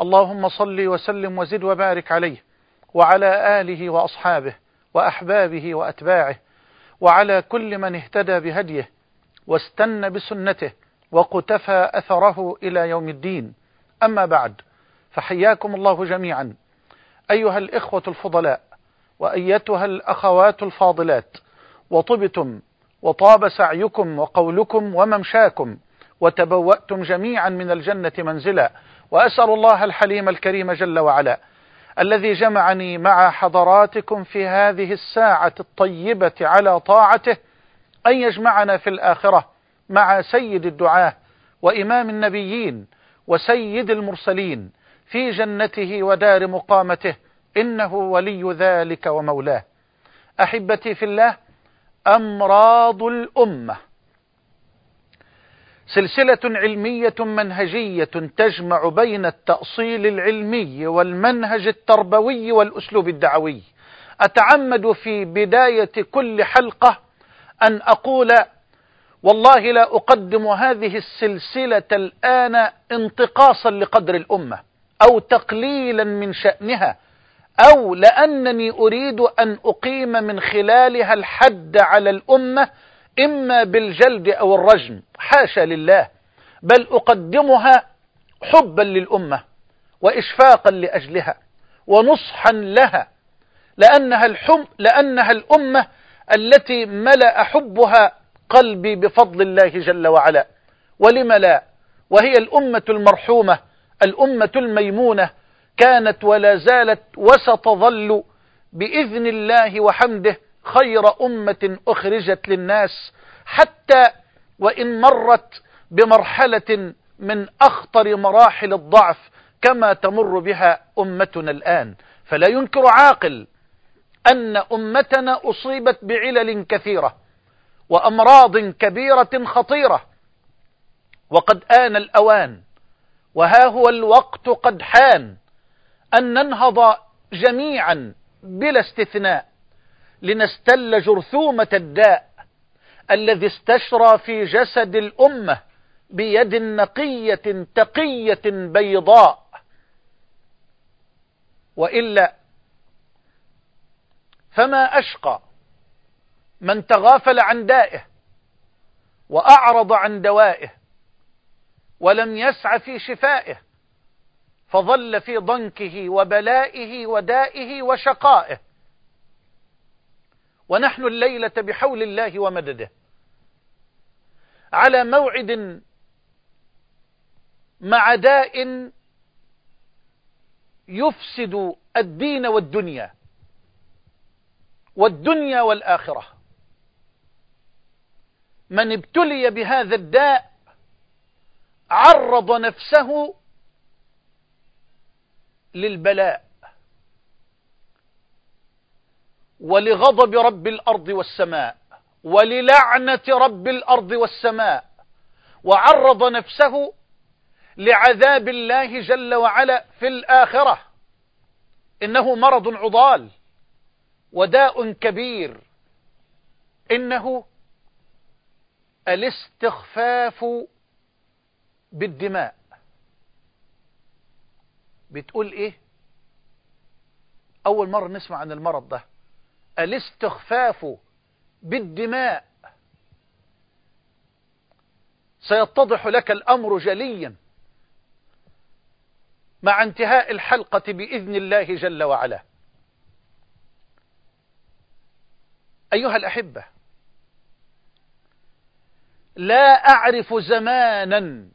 اللهم صل وسلم وزد وبارك عليه وعلى آله وأصحابه وأحبابه وأتباعه وعلى كل من اهتدى بهديه واستنى بسنته وقتفى أثره إلى يوم الدين. أما بعد فحياكم الله جميعا. أيها الإخوة الفضلاء وأيتها الأخوات الفاضلات وطبتم وطاب سعيكم وقولكم وممشاكم وتبوأتم جميعا من الجنة منزلا. وأسأل الله الحليم الكريم جل وعلا الذي جمعني مع حضراتكم في هذه الساعة الطيبة على طاعته أن يجمعنا في الآخرة مع سيد الدعاة وإمام النبيين وسيد المرسلين في جنته ودار مقامته إنه ولي ذلك ومولاه. أحبتي في الله أمراض الأمة سلسلة علمية منهجية تجمع بين التأصيل العلمي والمنهج التربوي والأسلوب الدعوي. أتعمد في بداية كل حلقة أن أقول والله لا أقدم هذه السلسلة الآن انتقاصا لقدر الأمة أو تقليلا من شأنها أو لأنني أريد أن أقيم من خلالها الحد على الأمة إما بالجلد أو الرجم حاشا لله بل أقدمها حبا للأمة وإشفاقا لأجلها ونصحا لها لأنها, الحم لأنها الأمة التي ملأ حبها قلبي بفضل الله جل وعلا. ولم لا؟ وهي الأمة المرحومة الأمة الميمونة كانت ولا زالت وستظل بإذن الله وحمده خير أمة أخرجت للناس حتى وإن مرت بمرحلة من أخطر مراحل الضعف كما تمر بها أمتنا الآن. فلا ينكر عاقل أن أمتنا أصيبت بعلل كثيرة وأمراض كبيرة خطيرة. وقد آن الأوان وها هو الوقت قد حان أن ننهض جميعا بلا استثناء. لنستل جرثومة الداء الذي استشرى في جسد الأمة بيد نقية تقية بيضاء. وإلا فما أشقى من تغافل عن دائه وأعرض عن دوائه ولم يسع في شفائه فظل في ضنكه وبلائه ودائه وشقائه. ونحن الليلة بحول الله ومدده. على موعد مع داء يفسد الدين والدنيا. والدنيا والآخرة. من ابتلي بهذا الداء عرض نفسه للبلاء. ولغضب رب الأرض والسماء وللعنة رب الأرض والسماء وعرض نفسه لعذاب الله جل وعلا في الآخرة. إنه مرض عضال وداء كبير. إنه الاستخفاف بالدماء. بتقول إيه؟ أول مرة نسمع عن المرض ده. الاستخفاف بالدماء. سيتضح لك الأمر جليا مع انتهاء الحلقة بإذن الله جل وعلا. أيها الأحبة لا أعرف زمانا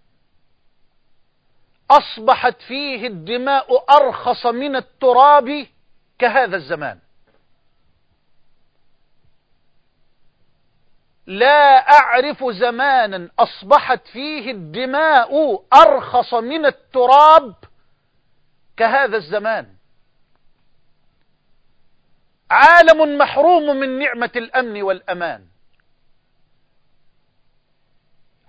أصبحت فيه الدماء أرخص من التراب كهذا الزمان. لا أعرف زمانا أصبحت فيه الدماء أرخص من التراب كهذا الزمان. عالم محروم من نعمة الأمن والأمان.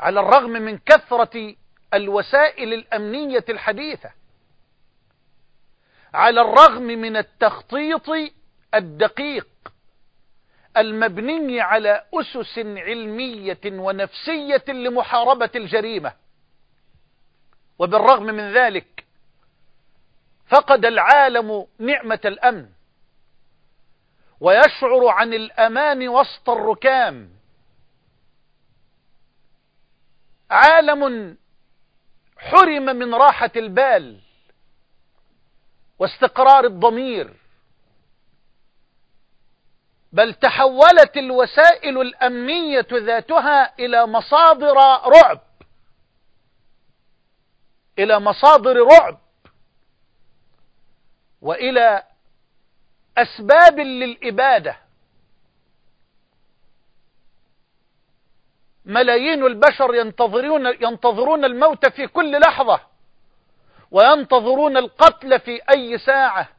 على الرغم من كثرة الوسائل الأمنية الحديثة. على الرغم من التخطيط الدقيق المبني على أسس علمية ونفسية لمحاربة الجريمة. وبالرغم من ذلك فقد العالم نعمة الأمن ويشعر عن الأمان وسط الركام. عالم حرم من راحة البال واستقرار الضمير. بل تحولت الوسائل الأمنية ذاتها إلى مصادر رعب. إلى مصادر رعب. وإلى أسباب للإبادة. ملايين البشر ينتظرون ينتظرون الموت في كل لحظة. وينتظرون القتل في أي ساعة.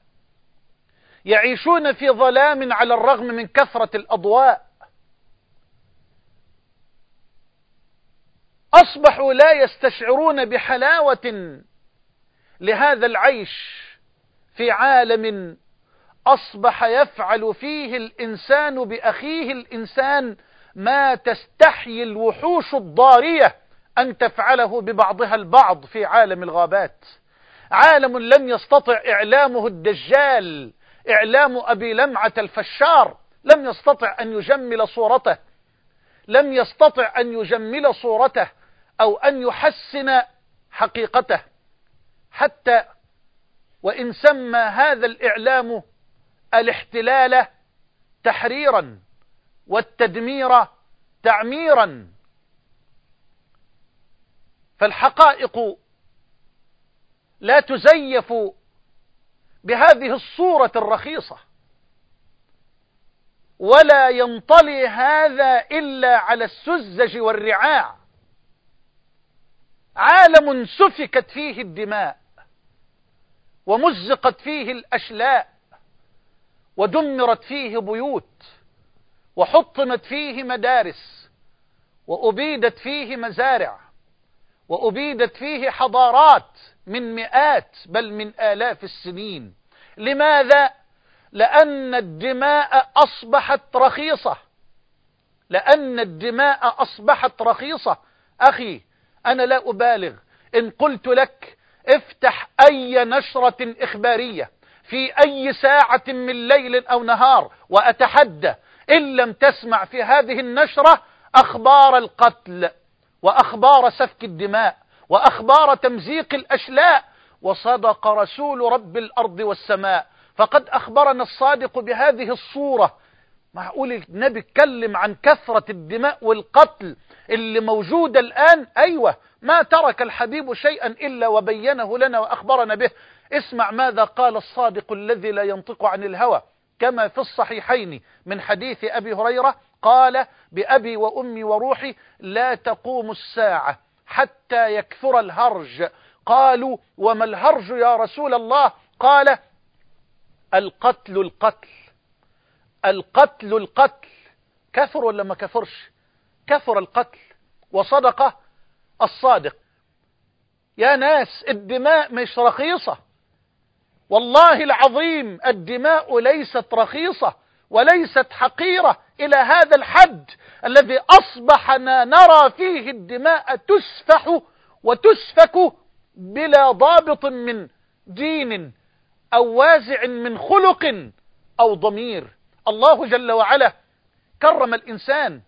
يعيشون في ظلام على الرغم من كثرة الأضواء. أصبحوا لا يستشعرون بحلاوة لهذا العيش في عالم أصبح يفعل فيه الإنسان بأخيه الإنسان ما تستحيي الوحوش الضارية أن تفعله ببعضها البعض في عالم الغابات. عالم لم يستطع إعلامه الدجال إعلام أبي لمعة الفشار لم يستطع أن يجمل صورته لم يستطع أن يجمل صورته أو أن يحسن حقيقته. حتى وإن سمى هذا الإعلام الاحتلال تحريرا والتدمير تعميرا. فالحقائق لا تزيف بهذه الصورة الرخيصة. ولا ينطلي هذا إلا على السذج والرعاع. عالم سفكت فيه الدماء ومزقت فيه الأشلاء ودمرت فيه بيوت وحطمت فيه مدارس وأبيدت فيه مزارع. وأبيدت فيه حضارات من مئات بل من آلاف السنين. لماذا؟ لأن الدماء أصبحت رخيصة. لأن الدماء أصبحت رخيصة. أخي أنا لا أبالغ. إن قلت لك افتح أي نشرة إخبارية في أي ساعة من ليل أو نهار وأتحدى. إن لم تسمع في هذه النشرة أخبار القتل وأخبار سفك الدماء وأخبار تمزيق الأشلاء وصدق رسول رب الأرض والسماء. فقد أخبرنا الصادق بهذه الصورة. معقول النبي اتكلم عن كثرة الدماء والقتل اللي موجودة الآن. أيوة ما ترك الحبيب شيئا إلا وبينه لنا وأخبرنا به. اسمع ماذا قال الصادق الذي لا ينطق عن الهوى. كما في الصحيحين من حديث أبي هريرة قال بأبي وأمي وروحي لا تقوم الساعة حتى يكثر الهرج. قالوا وما الهرج يا رسول الله؟ قال القتل القتل. القتل القتل. كثر ولا ما كثرش؟ كثر القتل. وصدق الصادق. يا ناس الدماء مش رخيصة. والله العظيم الدماء ليست رخيصة وليست حقيرة إلى هذا الحد الذي أصبحنا نرى فيه الدماء تسفح وتسفك بلا ضابط من دين أو وازع من خلق أو ضمير. الله جل وعلا كرم الإنسان.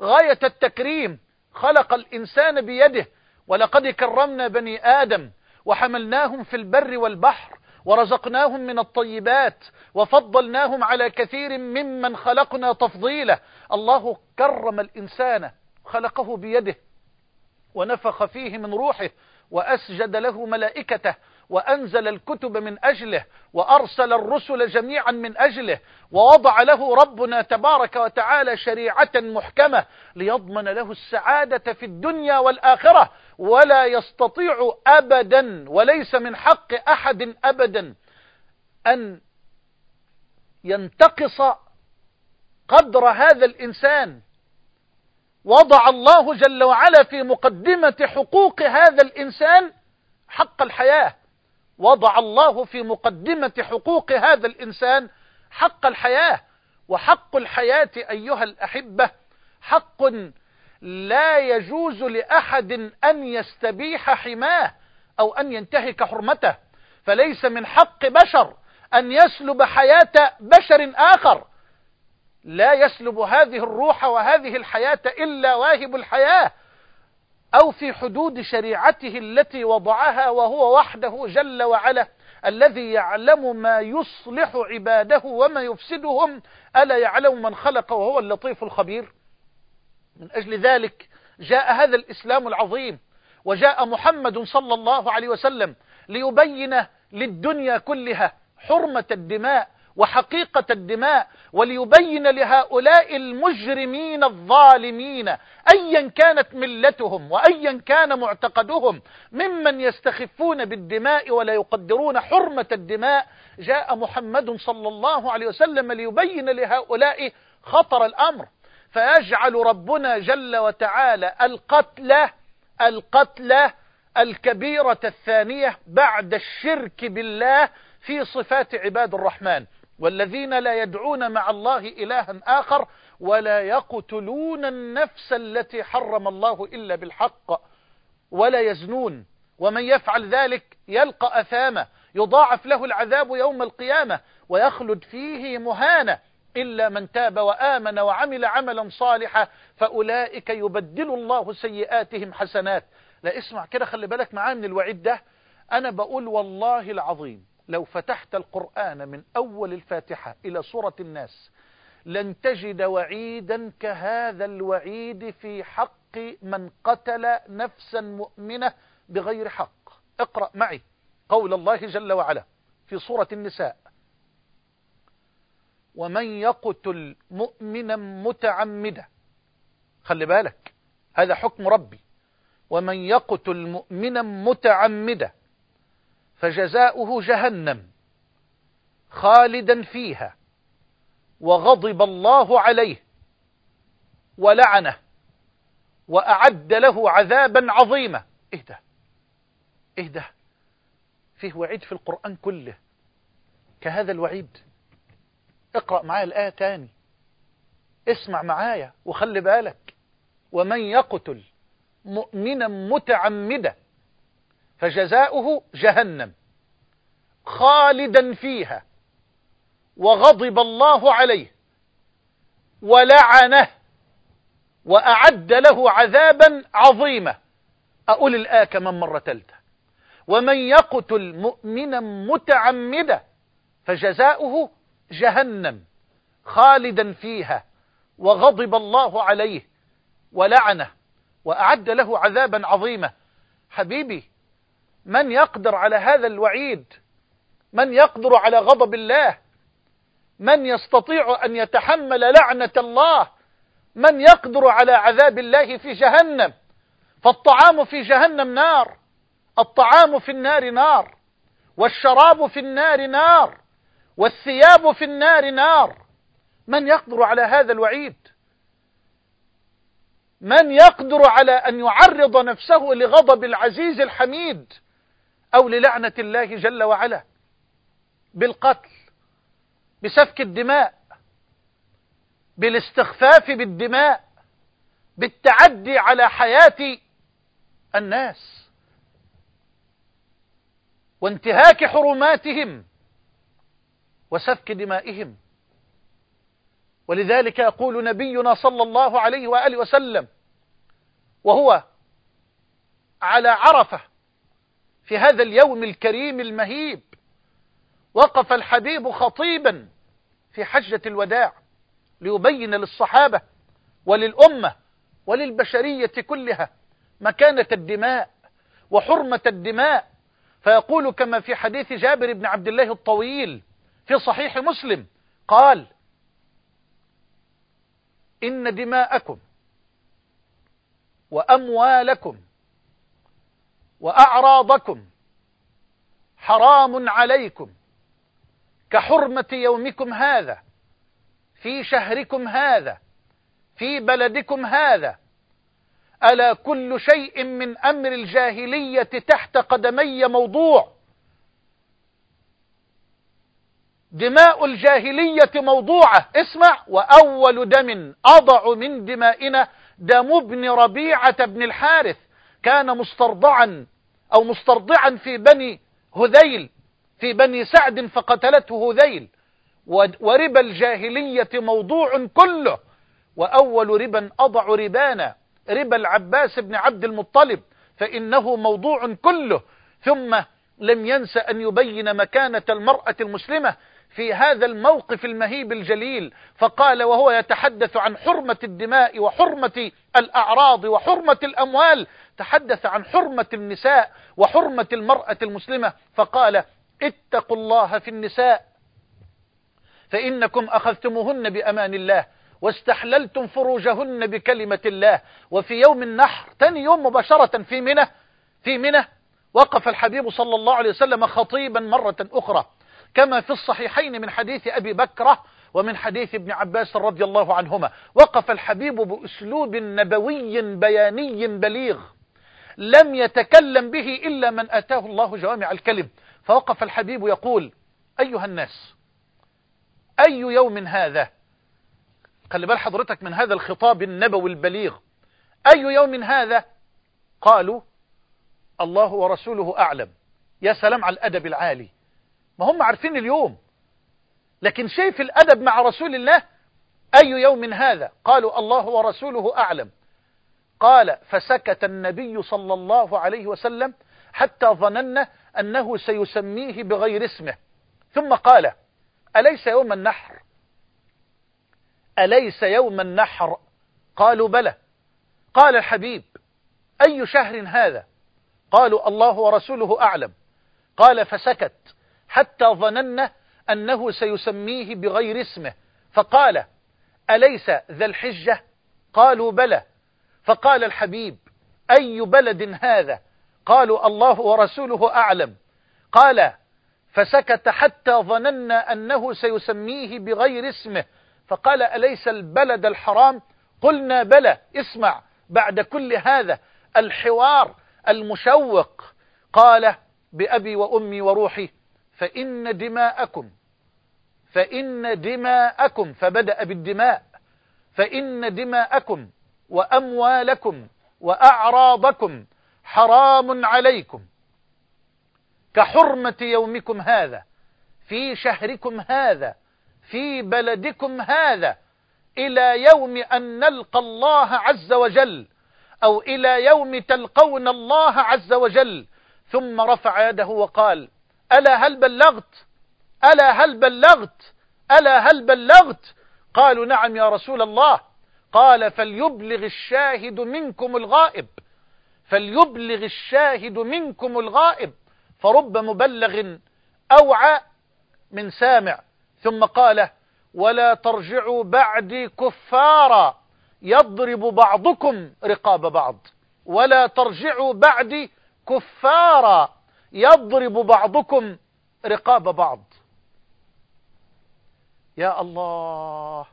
غاية التكريم. خلق الإنسان بيده. ولقد كرمنا بني آدم وحملناهم في البر والبحر ورزقناهم من الطيبات وفضلناهم على كثير ممن خلقنا تفضيلا. الله كرم الإنسان خلقه بيده ونفخ فيه من روحه وأسجد له ملائكته وأنزل الكتب من أجله وأرسل الرسل جميعا من أجله ووضع له ربنا تبارك وتعالى شريعة محكمة ليضمن له السعادة في الدنيا والآخرة. ولا يستطيع أبدا وليس من حق أحد أبدا أن ينتقص قدر هذا الإنسان. وضع الله جل وعلا في مقدمة حقوق هذا الإنسان حق الحياة. وضع الله في مقدمة حقوق هذا الإنسان حق الحياة. وحق الحياة أيها الأحبة حق لا يجوز لأحد أن يستبيح حماه أو أن ينتهك حرمته. فليس من حق بشر أن يسلب حياة بشر آخر. لا يسلب هذه الروح وهذه الحياة إلا واهب الحياة. أو في حدود شريعته التي وضعها وهو وحده جل وعلا الذي يعلم ما يصلح عباده وما يفسدهم ألا يعلم من خلق وهو اللطيف الخبير؟ من أجل ذلك جاء هذا الإسلام العظيم وجاء محمد صلى الله عليه وسلم ليبين للدنيا كلها حرمة الدماء وحقيقة الدماء وليبين لهؤلاء المجرمين الظالمين أيا كانت ملتهم وأيا كان معتقدهم ممن يستخفون بالدماء ولا يقدرون حرمة الدماء. جاء محمد صلى الله عليه وسلم ليبين لهؤلاء خطر الأمر. فيجعل ربنا جل وتعالى القتلى القتلى الكبيرة الثانية بعد الشرك بالله في صفات عباد الرحمن. والذين لا يدعون مع الله إلها آخر ولا يقتلون النفس التي حرم الله إلا بالحق ولا يزنون. ومن يفعل ذلك يلقى أثامه يضاعف له العذاب يوم القيامة ويخلد فيه مهانة إلا من تاب وآمن وعمل عملا صالحا فأولئك يبدل الله سيئاتهم حسنات. لا اسمع كده خلي بالك معاه من الوعيد ده. أنا بقول والله العظيم لو فتحت القرآن من أول الفاتحة إلى سورة الناس لن تجد وعيدا كهذا الوعيد في حق من قتل نفسا مؤمنة بغير حق. اقرأ معي قول الله جل وعلا في سورة النساء. ومن يقتل مؤمنا متعمدا. خلي بالك هذا حكم ربي. ومن يقتل مؤمنا متعمدا فجزاؤه جهنم خالدا فيها وغضب الله عليه ولعنه وأعد له عذابا عظيما. اهدى اهدى فيه وعيد في القرآن كله. كهذا الوعيد. اقرأ معايا الآية تاني. اسمع معايا وخلي بالك. ومن يقتل مؤمنا متعمدا فجزاؤه جهنم خالدا فيها وغضب الله عليه ولعنه وأعد له عذابا عظيما. أقول الآية كمان مرة ثالثة ومن يقتل مؤمنا متعمدا فجزاؤه جهنم خالدا فيها وغضب الله عليه ولعنه وأعد له عذابا عظيما. حبيبي من يقدر على هذا الوعيد؟ من يقدر على غضب الله؟ من يستطيع أن يتحمل لعنة الله؟ من يقدر على عذاب الله في جهنم؟ فالطعام في جهنم نار الطعام في النار نار والشراب في النار نار. والثياب في النار نار. من يقدر على هذا الوعيد؟ من يقدر على أن يعرض نفسه لغضب العزيز الحميد أو للعنة الله جل وعلا؟ بالقتل بسفك الدماء بالاستخفاف بالدماء بالتعدي على حياة الناس وانتهاك حرماتهم وسفك دمائهم. ولذلك يقول نبينا صلى الله عليه وآله وسلم وهو على عرفة في هذا اليوم الكريم المهيب وقف الحبيب خطيبا في حجة الوداع ليبين للصحابة وللأمة وللبشرية كلها مكانة الدماء وحرمة الدماء. فيقول كما في حديث جابر بن عبد الله الطويل في صحيح مسلم قال إن دماءكم وأموالكم وأعراضكم حرام عليكم كحرمة يومكم هذا في شهركم هذا في بلدكم هذا. ألا كل شيء من أمر الجاهلية تحت قدمي موضوع؟ دماء الجاهلية موضوعة. اسمع. وأول دم أضع من دمائنا دم ابن ربيعة بن الحارث. كان مسترضعا أو مسترضعا في بني هذيل في بني سعد فقتلته هذيل. وربا الجاهلية موضوع كله. وأول ربا أضع ربانا ربا العباس بن عبد المطلب. فإنه موضوع كله. ثم لم ينس أن يبين مكانة المرأة المسلمة. في هذا الموقف المهيب الجليل فقال وهو يتحدث عن حرمة الدماء وحرمة الأعراض وحرمة الأموال تحدث عن حرمة النساء وحرمة المرأة المسلمة فقال اتقوا الله في النساء فإنكم أخذتموهن بأمان الله واستحللتم فروجهن بكلمة الله وفي يوم النحر تاني يوم مباشرة في منى في منى وقف الحبيب صلى الله عليه وسلم خطيبا مرة أخرى. كما في الصحيحين من حديث أبي بكرة ومن حديث ابن عباس رضي الله عنهما. وقف الحبيب بأسلوب نبوي بياني بليغ. لم يتكلم به إلا من أتاه الله جوامع الكلم. فوقف الحبيب يقول أيها الناس أي يوم هذا؟ خلي بال حضرتك من هذا الخطاب النبوي البليغ. أي يوم هذا؟ قالوا الله ورسوله أعلم. يا سلام على الأدب العالي. ما هم عارفين اليوم. لكن شايف الأدب مع رسول الله أي يوم هذا؟ قالوا الله ورسوله أعلم. قال فسكت النبي صلى الله عليه وسلم حتى ظننا أنه سيسميه بغير اسمه. ثم قال أليس يوم النحر؟ أليس يوم النحر؟ قالوا بلى. قال الحبيب أي شهر هذا؟ قالوا الله ورسوله أعلم. قال فسكت. حتى ظننا أنه سيسميه بغير اسمه. فقال أليس ذا الحجة؟ قالوا بلى. فقال الحبيب أي بلد هذا؟ قالوا الله ورسوله أعلم. قال فسكت حتى ظننا أنه سيسميه بغير اسمه. فقال أليس البلد الحرام؟ قلنا بلى. اسمع بعد كل هذا الحوار المشوق. قال بأبي وأمي وروحي. فإن دماءكم فإن دماءكم فبدأ بالدماء فإن دماءكم وأموالكم وأعراضكم حرام عليكم. كحرمة يومكم هذا في شهركم هذا في بلدكم هذا إلى يوم أن نلقى الله عز وجل أو إلى يوم تلقون الله عز وجل. ثم رفع يده وقال ألا هل بلغت؟ ألا هل بلغت؟ ألا هل بلغت؟ قالوا نعم يا رسول الله. قال فليبلغ الشاهد منكم الغائب. فليبلغ الشاهد منكم الغائب. فرب مبلغ أوعى من سامع. ثم قال ولا ترجعوا بعدي كفارا. يضرب بعضكم رقاب بعض. ولا ترجعوا بعدي كفارا. يضرب بعضكم رقاب بعض. يا الله.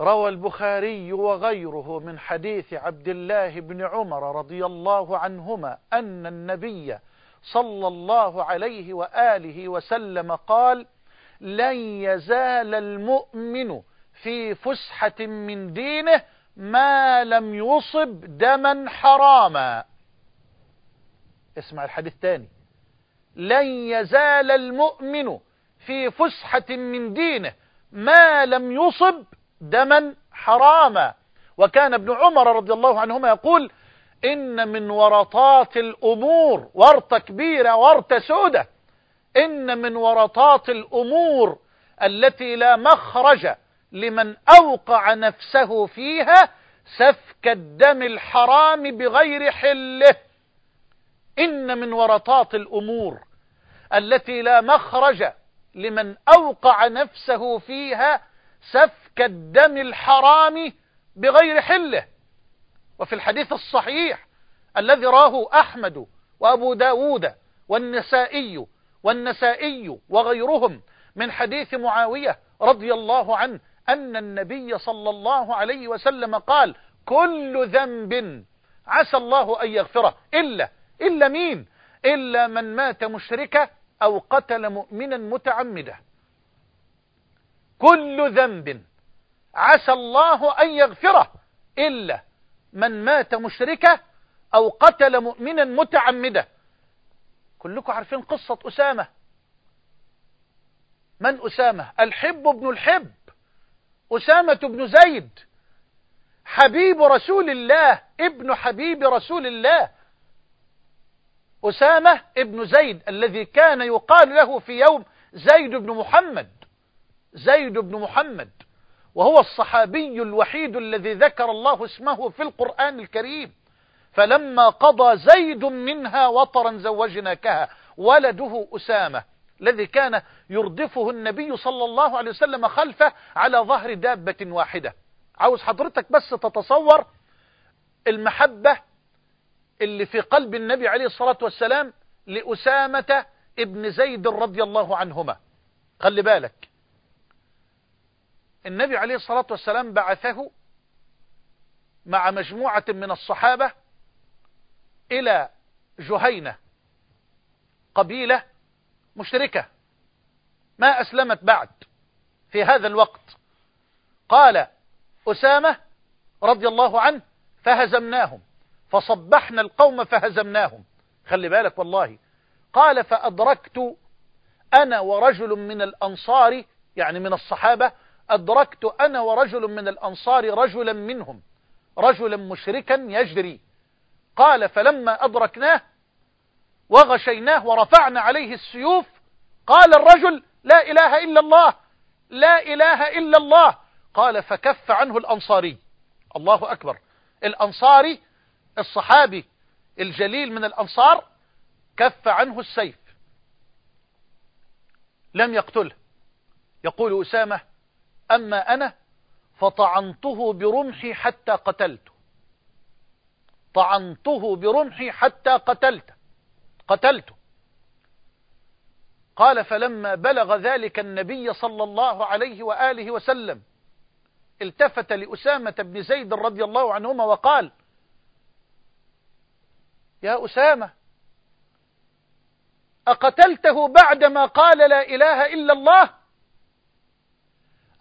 روى البخاري وغيره من حديث عبد الله بن عمر رضي الله عنهما أن النبي صلى الله عليه وآله وسلم قال لن يزال المؤمن في فسحة من دينه ما لم يصب دما حراما. اسمع الحديث تاني. لن يزال المؤمن في فسحة من دينه ما لم يصب دما حراما. وكان ابن عمر رضي الله عنهما يقول إن من ورطات الأمور ورطة كبيرة ورطة سودة. إن من ورطات الأمور التي لا مخرج لمن أوقع نفسه فيها سفك الدم الحرام بغير حله. إن من ورطات الأمور التي لا مخرج لمن أوقع نفسه فيها سفك الدم الحرام بغير حله. وفي الحديث الصحيح الذي راه أحمد وأبو داود والنسائي والنسائي وغيرهم من حديث معاوية رضي الله عنه أن النبي صلى الله عليه وسلم قال كل ذنب عسى الله أن يغفره إلا إلا مين؟ إلا من مات مشركا أو قتل مؤمنا متعمدا. كل ذنب عسى الله أن يغفره إلا من مات مشركا أو قتل مؤمنا متعمدا. كلكم عارفين قصة أسامة؟ من أسامة؟ الحب بن الحب. أسامة بن زيد حبيب رسول الله ابن حبيب رسول الله. أسامة ابن زيد الذي كان يقال له في يوم زيد بن محمد. زيد بن محمد. وهو الصحابي الوحيد الذي ذكر الله اسمه في القرآن الكريم. فلما قضى زيد منها وطرا زوجناكها ولده أسامة الذي كان يردفه النبي صلى الله عليه وسلم خلفه على ظهر دابة واحدة. عاوز حضرتك بس تتصور المحبة اللي في قلب النبي عليه الصلاة والسلام لأسامة ابن زيد رضي الله عنهما. خلي بالك. النبي عليه الصلاة والسلام بعثه مع مجموعة من الصحابة إلى جهينة قبيلة مشركة. ما أسلمت بعد في هذا الوقت. قال أسامة رضي الله عنه فهزمناهم. فصبحنا القوم فهزمناهم. خلي بالك والله. قال فأدركت أنا ورجل من الأنصار يعني من الصحابة أدركت أنا ورجل من الأنصار رجلا منهم رجلا مشركا يجري. قال فلما أدركناه وغشيناه ورفعنا عليه السيوف قال الرجل لا إله إلا الله لا إله إلا الله. قال فكف عنه الأنصاري. الله أكبر. الأنصاري الصحابي الجليل من الأنصار كف عنه السيف. لم يقتله. يقول أسامة أما أنا فطعنته برمحي حتى قتلته. طعنته برمحي حتى قتلته. قتلته. قال فلما بلغ ذلك النبي صلى الله عليه وآله وسلم التفت لأسامة بن زيد رضي الله عنهما وقال يا أسامة أقتلته بعدما قال لا إله إلا الله؟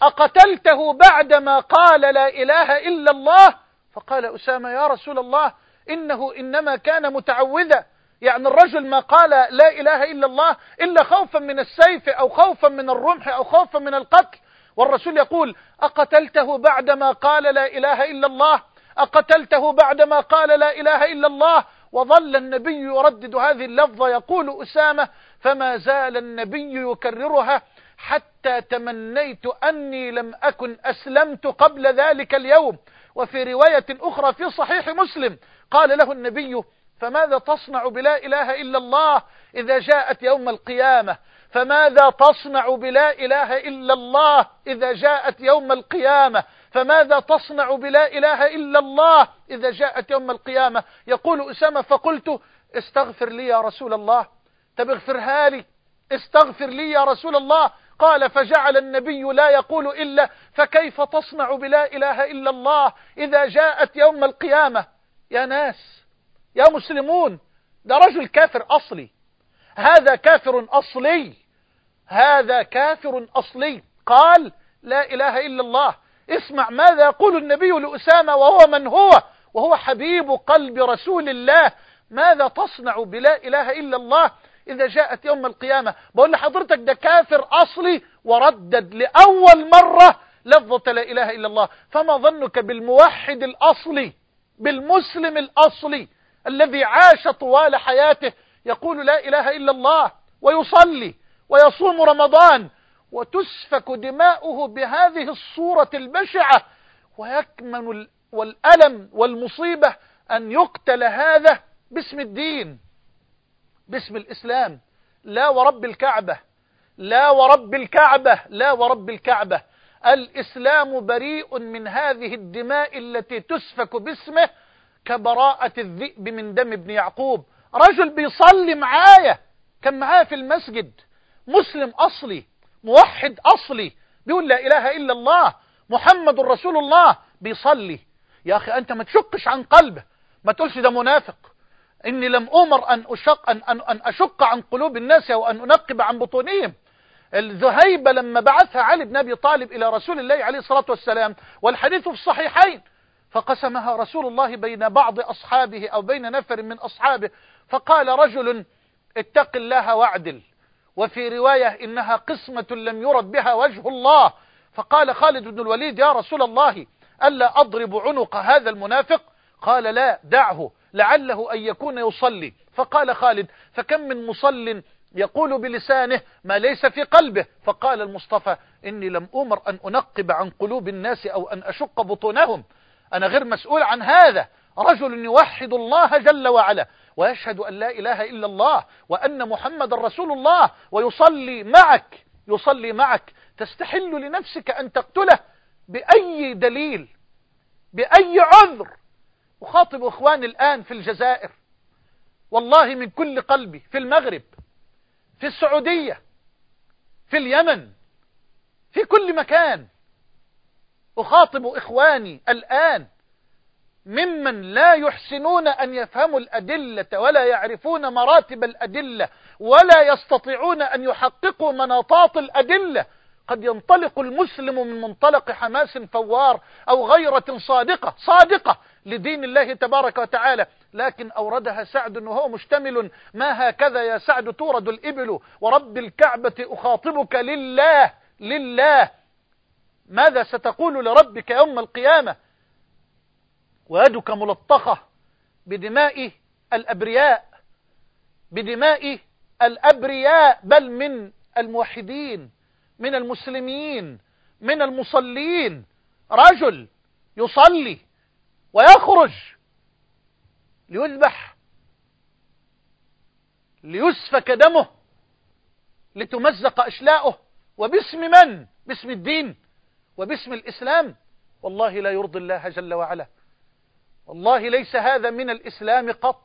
أقتلته بعدما قال لا إله إلا الله؟ فقال أسامة يا رسول الله إنه إنما كان متعوذا يعني الرجل ما قال لا إله إلا الله إلا خوفا من السيف أو خوفا من الرمح أو خوفا من القتل. والرسول يقول أقتلته بعدما قال لا إله إلا الله؟ أقتلته بعدما قال لا إله إلا الله؟ وظل النبي يردد هذه اللفظة يقول أسامة فما زال النبي يكررها حتى تمنيت أني لم أكن أسلمت قبل ذلك اليوم. وفي رواية أخرى في صحيح مسلم قال له النبي فماذا تصنع بلا إله إلا الله إذا جاءت يوم القيامة؟ فماذا تصنع بلا إله إلا الله إذا جاءت يوم القيامة؟ فماذا تصنع بلا إله إلا الله إذا جاءت يوم القيامة؟ يقول أسامة فقلت استغفر لي يا رسول الله. طب اغفرها لي. استغفر لي يا رسول الله. قال فجعل النبي لا يقول إلا فكيف تصنع بلا إله إلا الله إذا جاءت يوم القيامة؟ يا ناس يا مسلمون ده رجل كافر أصلي. هذا كافر أصلي. هذا كافر أصلي. قال لا إله إلا الله. اسمع ماذا يقول النبي لأسامة وهو من هو وهو حبيب قلب رسول الله. ماذا تصنع بلا إله إلا الله إذا جاءت يوم القيامة؟ بقول لحضرتك ده كافر أصلي وردد لأول مرة لفظة لا إله إلا الله. فما ظنك بالموحد الأصلي بالمسلم الأصلي الذي عاش طوال حياته يقول لا إله إلا الله ويصلي ويصوم رمضان وتسفك دماؤه بهذه الصورة البشعة ويكمن والألم والمصيبة أن يقتل هذا باسم الدين باسم الإسلام. لا ورب الكعبة لا ورب الكعبة لا ورب الكعبة. الإسلام بريء من هذه الدماء التي تسفك باسمه كبراءة الذئب من دم ابن يعقوب. رجل بيصلي معايا كان معايا في المسجد مسلم أصلي. موحد أصلي. بيقول لا إله إلا الله محمد رسول الله. بيصلي. يا أخي أنت ما تشقش عن قلبه. ما تقولش ده منافق. إني لم أمر أن أشق, أن, أن, أن أشق عن قلوب الناس أو أن أنقب عن بطونهم. الذهيبة لما بعثها علي بن أبي طالب إلى رسول الله عليه الصلاة والسلام والحديث في الصحيحين فقسمها رسول الله بين بعض أصحابه أو بين نفر من أصحابه فقال رجل اتق الله واعدل. وفي رواية إنها قسمة لم يرد بها وجه الله. فقال خالد بن الوليد يا رسول الله ألا أضرب عنق هذا المنافق؟ قال لا دعه لعله أن يكون يصلي. فقال خالد فكم من مصل يقول بلسانه ما ليس في قلبه؟ فقال المصطفى إني لم أمر أن أنقب عن قلوب الناس أو أن أشق بطونهم. أنا غير مسؤول عن هذا. رجل يوحد الله جل وعلا. ويشهد أن لا إله إلا الله وأن محمد رسول الله ويصلي معك يصلي معك. تستحل لنفسك أن تقتله بأي دليل بأي عذر. أخاطب إخواني الآن في الجزائر. والله من كل قلبي في المغرب في السعودية في اليمن في كل مكان. أخاطب إخواني الآن ممن لا يحسنون أن يفهموا الأدلة ولا يعرفون مراتب الأدلة ولا يستطيعون أن يحققوا مناطات الأدلة. قد ينطلق المسلم من منطلق حماس فوار أو غيرة صادقة صادقة لدين الله تبارك وتعالى. لكن أوردها سعد وهو مشتمل. ما هكذا يا سعد تورد الإبل؟ ورب الكعبة أخاطبك لله لله. ماذا ستقول لربك يوم القيامة؟ ويدك ملطخة بدماء الأبرياء بدماء الأبرياء بل من الموحدين من المسلمين من المصلين. رجل يصلي ويخرج ليذبح ليسفك دمه لتمزق أشلاؤه. وباسم من؟ باسم الدين وباسم الإسلام. والله لا يرضي الله جل وعلا. والله ليس هذا من الإسلام قط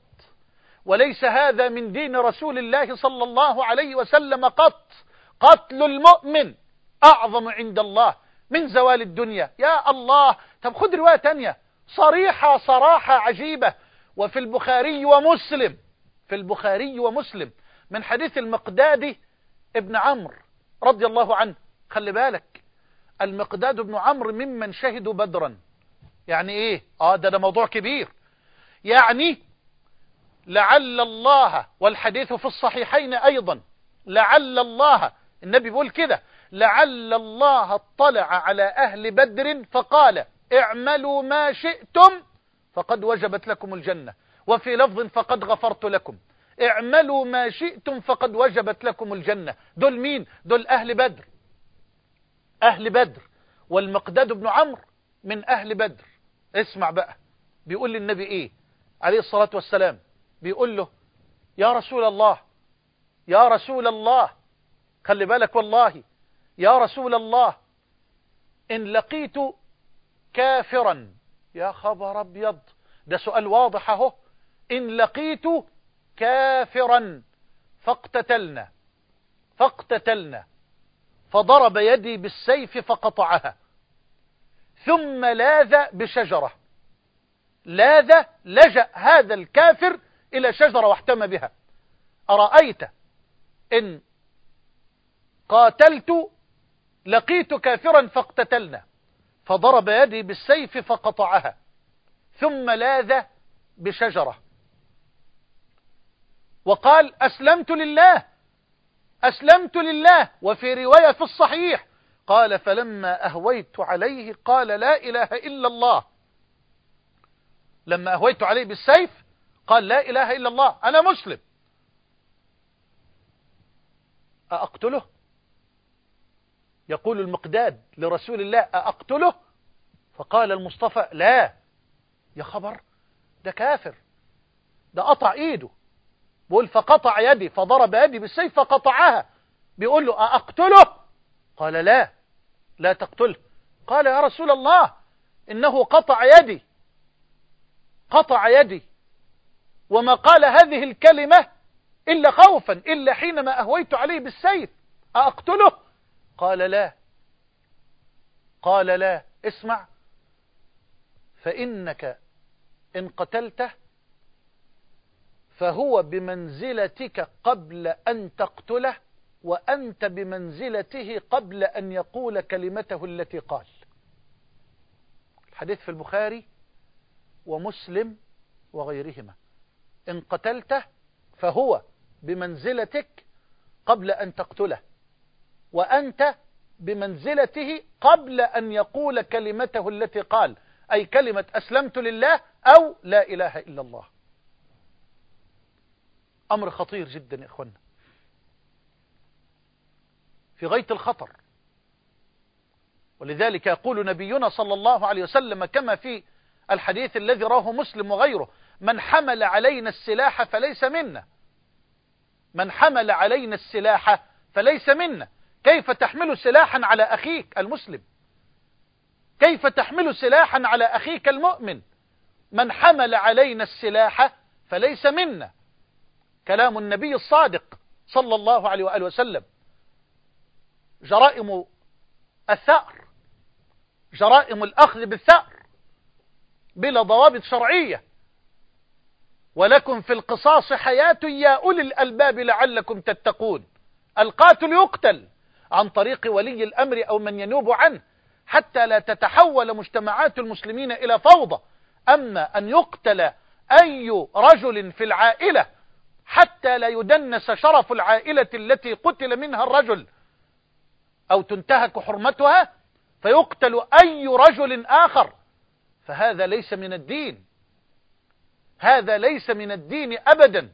وليس هذا من دين رسول الله صلى الله عليه وسلم قط. قتل المؤمن أعظم عند الله من زوال الدنيا. يا الله طب خد رواية تانية. صريحة صراحة عجيبة. وفي البخاري ومسلم في البخاري ومسلم من حديث المقداد ابن عمرو رضي الله عنه. خلي بالك المقداد بن عمرو ممن شهدوا بدرا. يعني إيه؟ آه ده ده موضوع كبير. يعني لعل الله والحديث في الصحيحين أيضا لعل الله النبي بيقول كده لعل الله اطلع على أهل بدر فقال اعملوا ما شئتم فقد وجبت لكم الجنة وفي لفظ فقد غفرت لكم اعملوا ما شئتم فقد وجبت لكم الجنة. دول مين؟ دول أهل بدر. أهل بدر. والمقداد بن عمرو من أهل بدر. اسمع بقى. بيقول للنبي إيه؟ عليه الصلاة والسلام. بيقول له يا رسول الله يا رسول الله خلي بالك والله يا رسول الله إن لقيت كافرا. يا خبر أبيض. ده سؤال واضح أهو. إن لقيت كافرا فاقتتلنا فاقتتلنا فضرب يدي بالسيف فقطعها. ثم لاذ بشجرة. لاذ لجأ هذا الكافر إلى شجرة واحتمى بها. أرأيت إن قاتلت لقيت كافرا فاقتتلنا. فضرب يدي بالسيف فقطعها. ثم لاذ بشجرة. وقال أسلمت لله. أسلمت لله. وفي رواية في الصحيح قال فلما أهويت عليه قال لا إله إلا الله. لما أهويت عليه بالسيف قال لا إله إلا الله أنا مسلم. أقتله يقول المقداد لرسول الله أقتله فقال المصطفى لا. يا خبر ده كافر ده قطع إيده. بيقول فقطع يدي فضرب يدي بالسيف فقطعها. بيقول له أقتله قال لا. لا تقتله. قال يا رسول الله إنه قطع يدي. قطع يدي. وما قال هذه الكلمة إلا خوفا إلا حينما أهويت عليه بالسيف. أقتله؟ قال لا. قال لا. اسمع. فإنك إن قتلته فهو بمنزلتك قبل أن تقتله وأنت بمنزلته قبل أن يقول كلمته التي قال. الحديث في البخاري ومسلم وغيرهما. إن قتلته فهو بمنزلتك قبل أن تقتله وأنت بمنزلته قبل أن يقول كلمته التي قال أي كلمة أسلمت لله أو لا إله إلا الله. أمر خطير جدا يا في غاية الخطر. ولذلك يقول نبينا صلى الله عليه وسلم كما في الحديث الذي راه مسلم وغيره من حمل علينا السلاح فليس منا. من حمل علينا السلاح فليس منا. كيف تحمل سلاحا على أخيك المسلم؟ كيف تحمل سلاحا على أخيك المؤمن؟ من حمل علينا السلاح فليس منا. كلام النبي الصادق صلى الله عليه وآله وسلم. جرائم الثأر جرائم الأخذ بالثأر بلا ضوابط شرعية. ولكم في القصاص حياة يا أولي الألباب لعلكم تتقون. القاتل يقتل عن طريق ولي الأمر أو من ينوب عنه حتى لا تتحول مجتمعات المسلمين إلى فوضى. أما أن يقتل أي رجل في العائلة حتى لا يدنس شرف العائلة التي قتل منها الرجل أو تنتهك حرمتها فيقتل أي رجل آخر. فهذا ليس من الدين. هذا ليس من الدين أبدا.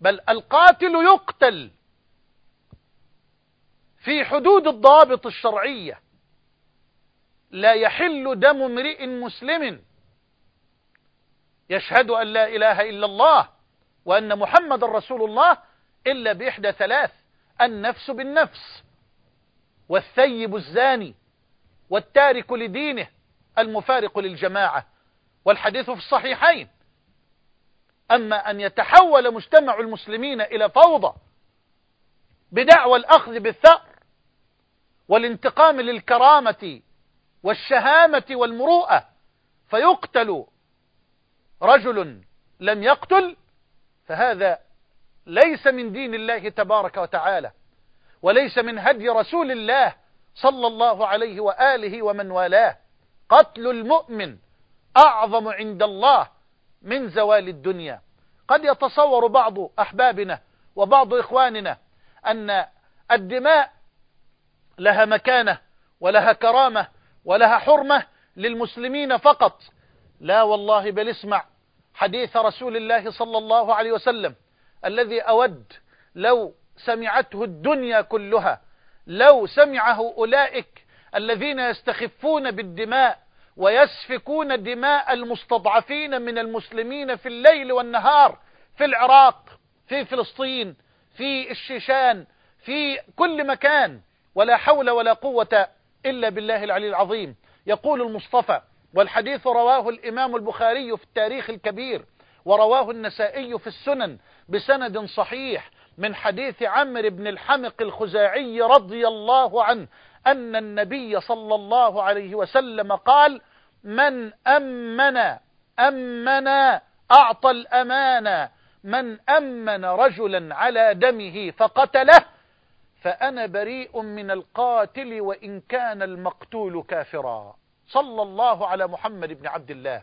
بل القاتل يقتل في حدود الضابط الشرعية. لا يحل دم امرئ مسلم يشهد أن لا إله إلا الله وأن محمد رسول الله إلا بإحدى ثلاث النفس بالنفس. والثيب الزاني والتارك لدينه المفارق للجماعة والحديث في الصحيحين. أما أن يتحول مجتمع المسلمين إلى فوضى بدعوى الأخذ بالثأر والانتقام للكرامة والشهامة والمروءة فيقتل رجل لم يقتل فهذا ليس من دين الله تبارك وتعالى. وليس من هدي رسول الله صلى الله عليه وآله ومن والاه. قتل المؤمن أعظم عند الله من زوال الدنيا. قد يتصور بعض أحبابنا وبعض إخواننا أن الدماء لها مكانة ولها كرامة ولها حرمة للمسلمين فقط. لا والله بل اسمع حديث رسول الله صلى الله عليه وسلم الذي أود لو سمعته الدنيا كلها. لو سمعه أولئك الذين يستخفون بالدماء ويسفكون دماء المستضعفين من المسلمين في الليل والنهار في العراق في فلسطين في الشيشان في كل مكان ولا حول ولا قوة إلا بالله العلي العظيم. يقول المصطفى والحديث رواه الإمام البخاري في التاريخ الكبير ورواه النسائي في السنن بسند صحيح من حديث عمرو بن الحمق الخزاعي رضي الله عنه أن النبي صلى الله عليه وسلم قال من أمن أمن أعطى الأمانة من أمن رجلا على دمه فقتله فأنا بريء من القاتل وإن كان المقتول كافرا. صلى الله على محمد بن عبد الله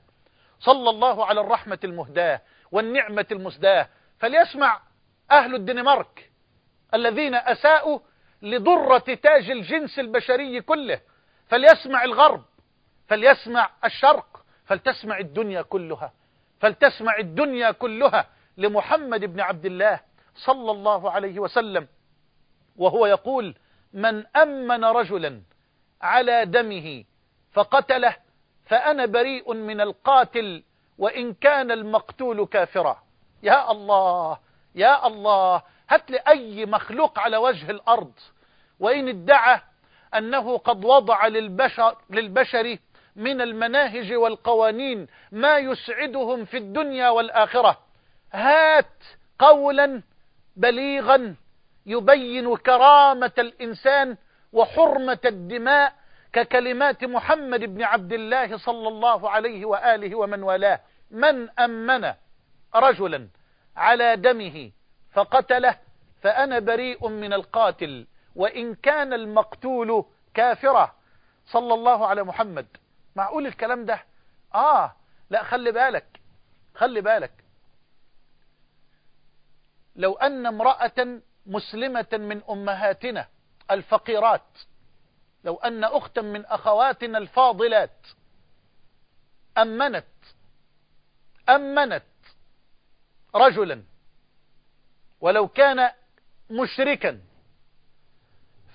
صلى الله على الرحمة المهداة والنعمة المسداة. فليسمع أهل الدنمارك الذين أساءوا لضرة تاج الجنس البشري كله فليسمع الغرب فليسمع الشرق فلتسمع الدنيا كلها فلتسمع الدنيا كلها لمحمد بن عبد الله صلى الله عليه وسلم. وهو يقول من أمن رجلا على دمه فقتله فأنا بريء من القاتل وإن كان المقتول كافرا. يا الله! يا الله هات لي أي مخلوق على وجه الأرض. وإن ادعى أنه قد وضع للبشر, للبشر من المناهج والقوانين ما يسعدهم في الدنيا والآخرة. هات قولا بليغا يبين كرامة الإنسان وحرمة الدماء ككلمات محمد بن عبد الله صلى الله عليه وآله ومن والاه. من أمن رجلا على دمه فقتله فأنا بريء من القاتل وإن كان المقتول كافرة. صلى الله على محمد. معقول الكلام ده؟ آه لا خلي بالك خلي بالك. لو أن امرأة مسلمة من أمهاتنا الفقيرات لو أن أختا من أخواتنا الفاضلات أمنت أمنت رجلا ولو كان مشركا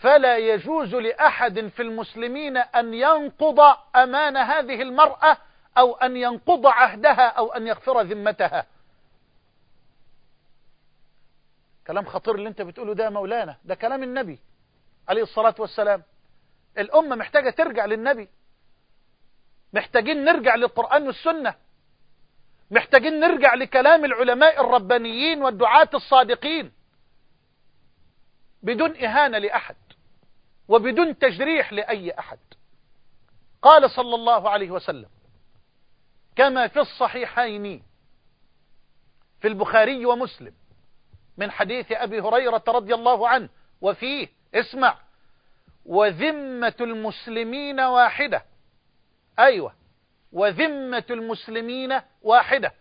فلا يجوز لأحد في المسلمين أن ينقض أمان هذه المرأة أو أن ينقض عهدها أو أن يغفر ذمتها. كلام خطير اللي انت بتقوله ده مولانا ده كلام النبي عليه الصلاة والسلام. الأمة محتاجة ترجع للنبي محتاجين نرجع للقرآن والسنة. محتاجين نرجع لكلام العلماء الربانيين والدعاة الصادقين. بدون إهانة لأحد وبدون تجريح لأي أحد. قال صلى الله عليه وسلم كما في الصحيحين في البخاري ومسلم من حديث أبي هريرة رضي الله عنه وفيه اسمع وذمة المسلمين واحدة. أيوة وذمة المسلمين واحدة.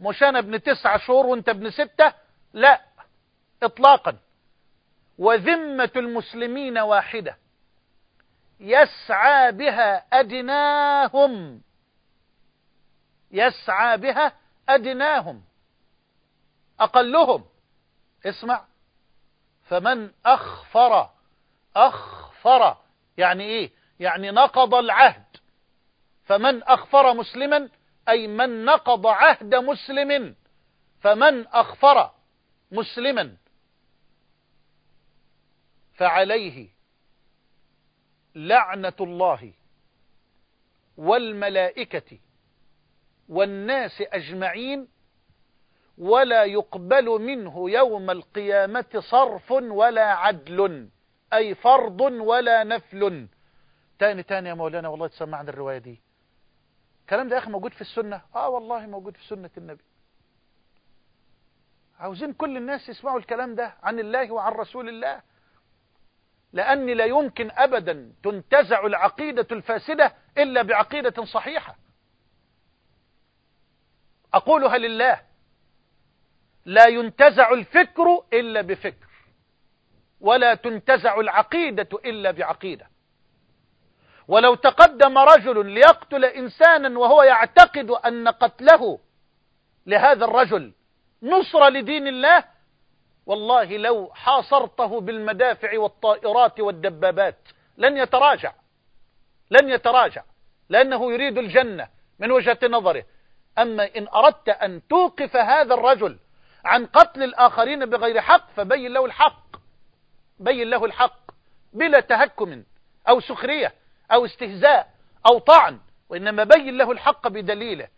مش أنا ابن تسعة شهور وانت ابن ستة لا اطلاقا. وذمة المسلمين واحدة. يسعى بها أدناهم. يسعى بها أدناهم. أقلهم. اسمع. فمن أخفر أخفر يعني إيه؟ يعني نقض العهد. فمن أخفر مسلما أي من نقض عهد مسلم فمن أخفر مسلما. فعليه لعنة الله والملائكة والناس أجمعين ولا يقبل منه يوم القيامة صرف ولا عدل أي فرض ولا نفل. تاني تاني يا مولانا والله تسمع عن الرواية دي. الكلام ده يا أخي موجود في السنة. آه والله موجود في سنة النبي. عاوزين كل الناس يسمعوا الكلام ده عن الله وعن رسول الله. لأن لا يمكن أبدا تنتزع العقيدة الفاسدة إلا بعقيدة صحيحة. أقولها لله. لا ينتزع الفكر إلا بفكر. ولا تنتزع العقيدة إلا بعقيدة. ولو تقدم رجل ليقتل إنسانا وهو يعتقد أن قتله لهذا الرجل نصر لدين الله والله لو حاصرته بالمدافع والطائرات والدبابات لن يتراجع لن يتراجع لأنه يريد الجنة من وجهة نظره. أما إن أردت أن توقف هذا الرجل عن قتل الآخرين بغير حق فبين له الحق بين له الحق بلا تهكم أو سخرية. أو استهزاء أو طعن وإنما بين له الحق بدليله.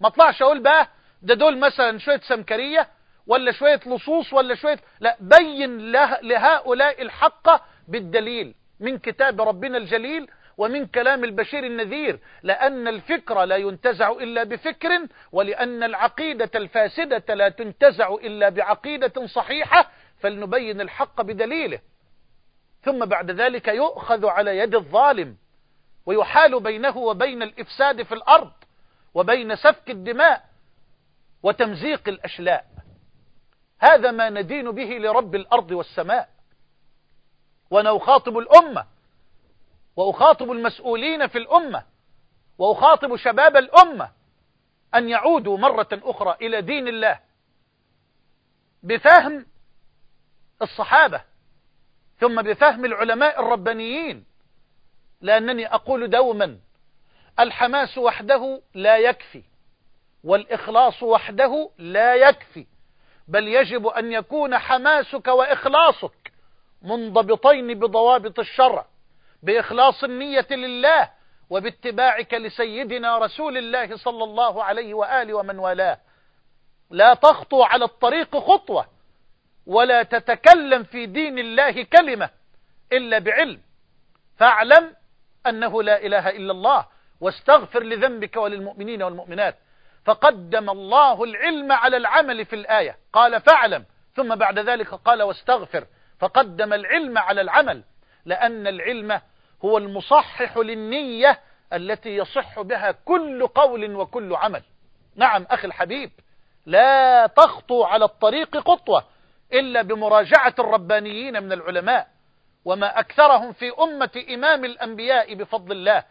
ما اطلعش أقول بقى ده دول مثلا شوية سمكرية ولا شوية لصوص ولا شوية لا بين له لهؤلاء الحق بالدليل من كتاب ربنا الجليل ومن كلام البشير النذير. لأن الفكر لا ينتزع إلا بفكر ولأن العقيدة الفاسدة لا تنتزع إلا بعقيدة صحيحة فلنبين الحق بدليله. ثم بعد ذلك يؤخذ على يد الظالم. ويحال بينه وبين الإفساد في الأرض وبين سفك الدماء وتمزيق الأشلاء. هذا ما ندين به لرب الأرض والسماء. وأنا أخاطب الأمة وأخاطب المسؤولين في الأمة وأخاطب شباب الأمة أن يعودوا مرة أخرى إلى دين الله بفهم الصحابة ثم بفهم العلماء الربانيين لأنني أقول دوما الحماس وحده لا يكفي والإخلاص وحده لا يكفي بل يجب أن يكون حماسك وإخلاصك منضبطين بضوابط الشرع بإخلاص النية لله وباتباعك لسيدنا رسول الله صلى الله عليه وآله ومن والاه. لا تخطو على الطريق خطوة ولا تتكلم في دين الله كلمة إلا بعلم. فاعلم أنه لا إله إلا الله واستغفر لذنبك وللمؤمنين والمؤمنات. فقدم الله العلم على العمل في الآية. قال فاعلم. ثم بعد ذلك قال واستغفر. فقدم العلم على العمل. لأن العلم هو المصحح للنية التي يصح بها كل قول وكل عمل. نعم أخي الحبيب لا تخطو على الطريق خطوة إلا بمراجعة الربانيين من العلماء. وما أكثرهم في أمة إمام الأنبياء بفضل الله.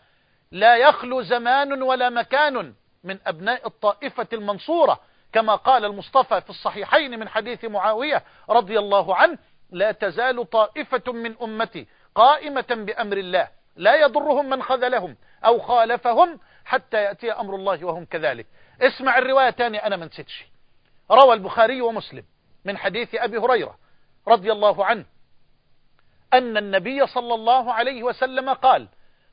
لا يخلو زمان ولا مكان من أبناء الطائفة المنصورة. كما قال المصطفى في الصحيحين من حديث معاوية رضي الله عنه لا تزال طائفة من أمتي قائمة بأمر الله. لا يضرهم من خذلهم أو خالفهم حتى يأتي أمر الله وهم كذلك. اسمع الرواية تاني أنا من ستشي روى البخاري ومسلم من حديث أبي هريرة رضي الله عنه. أن النبي صلى الله عليه وسلم قال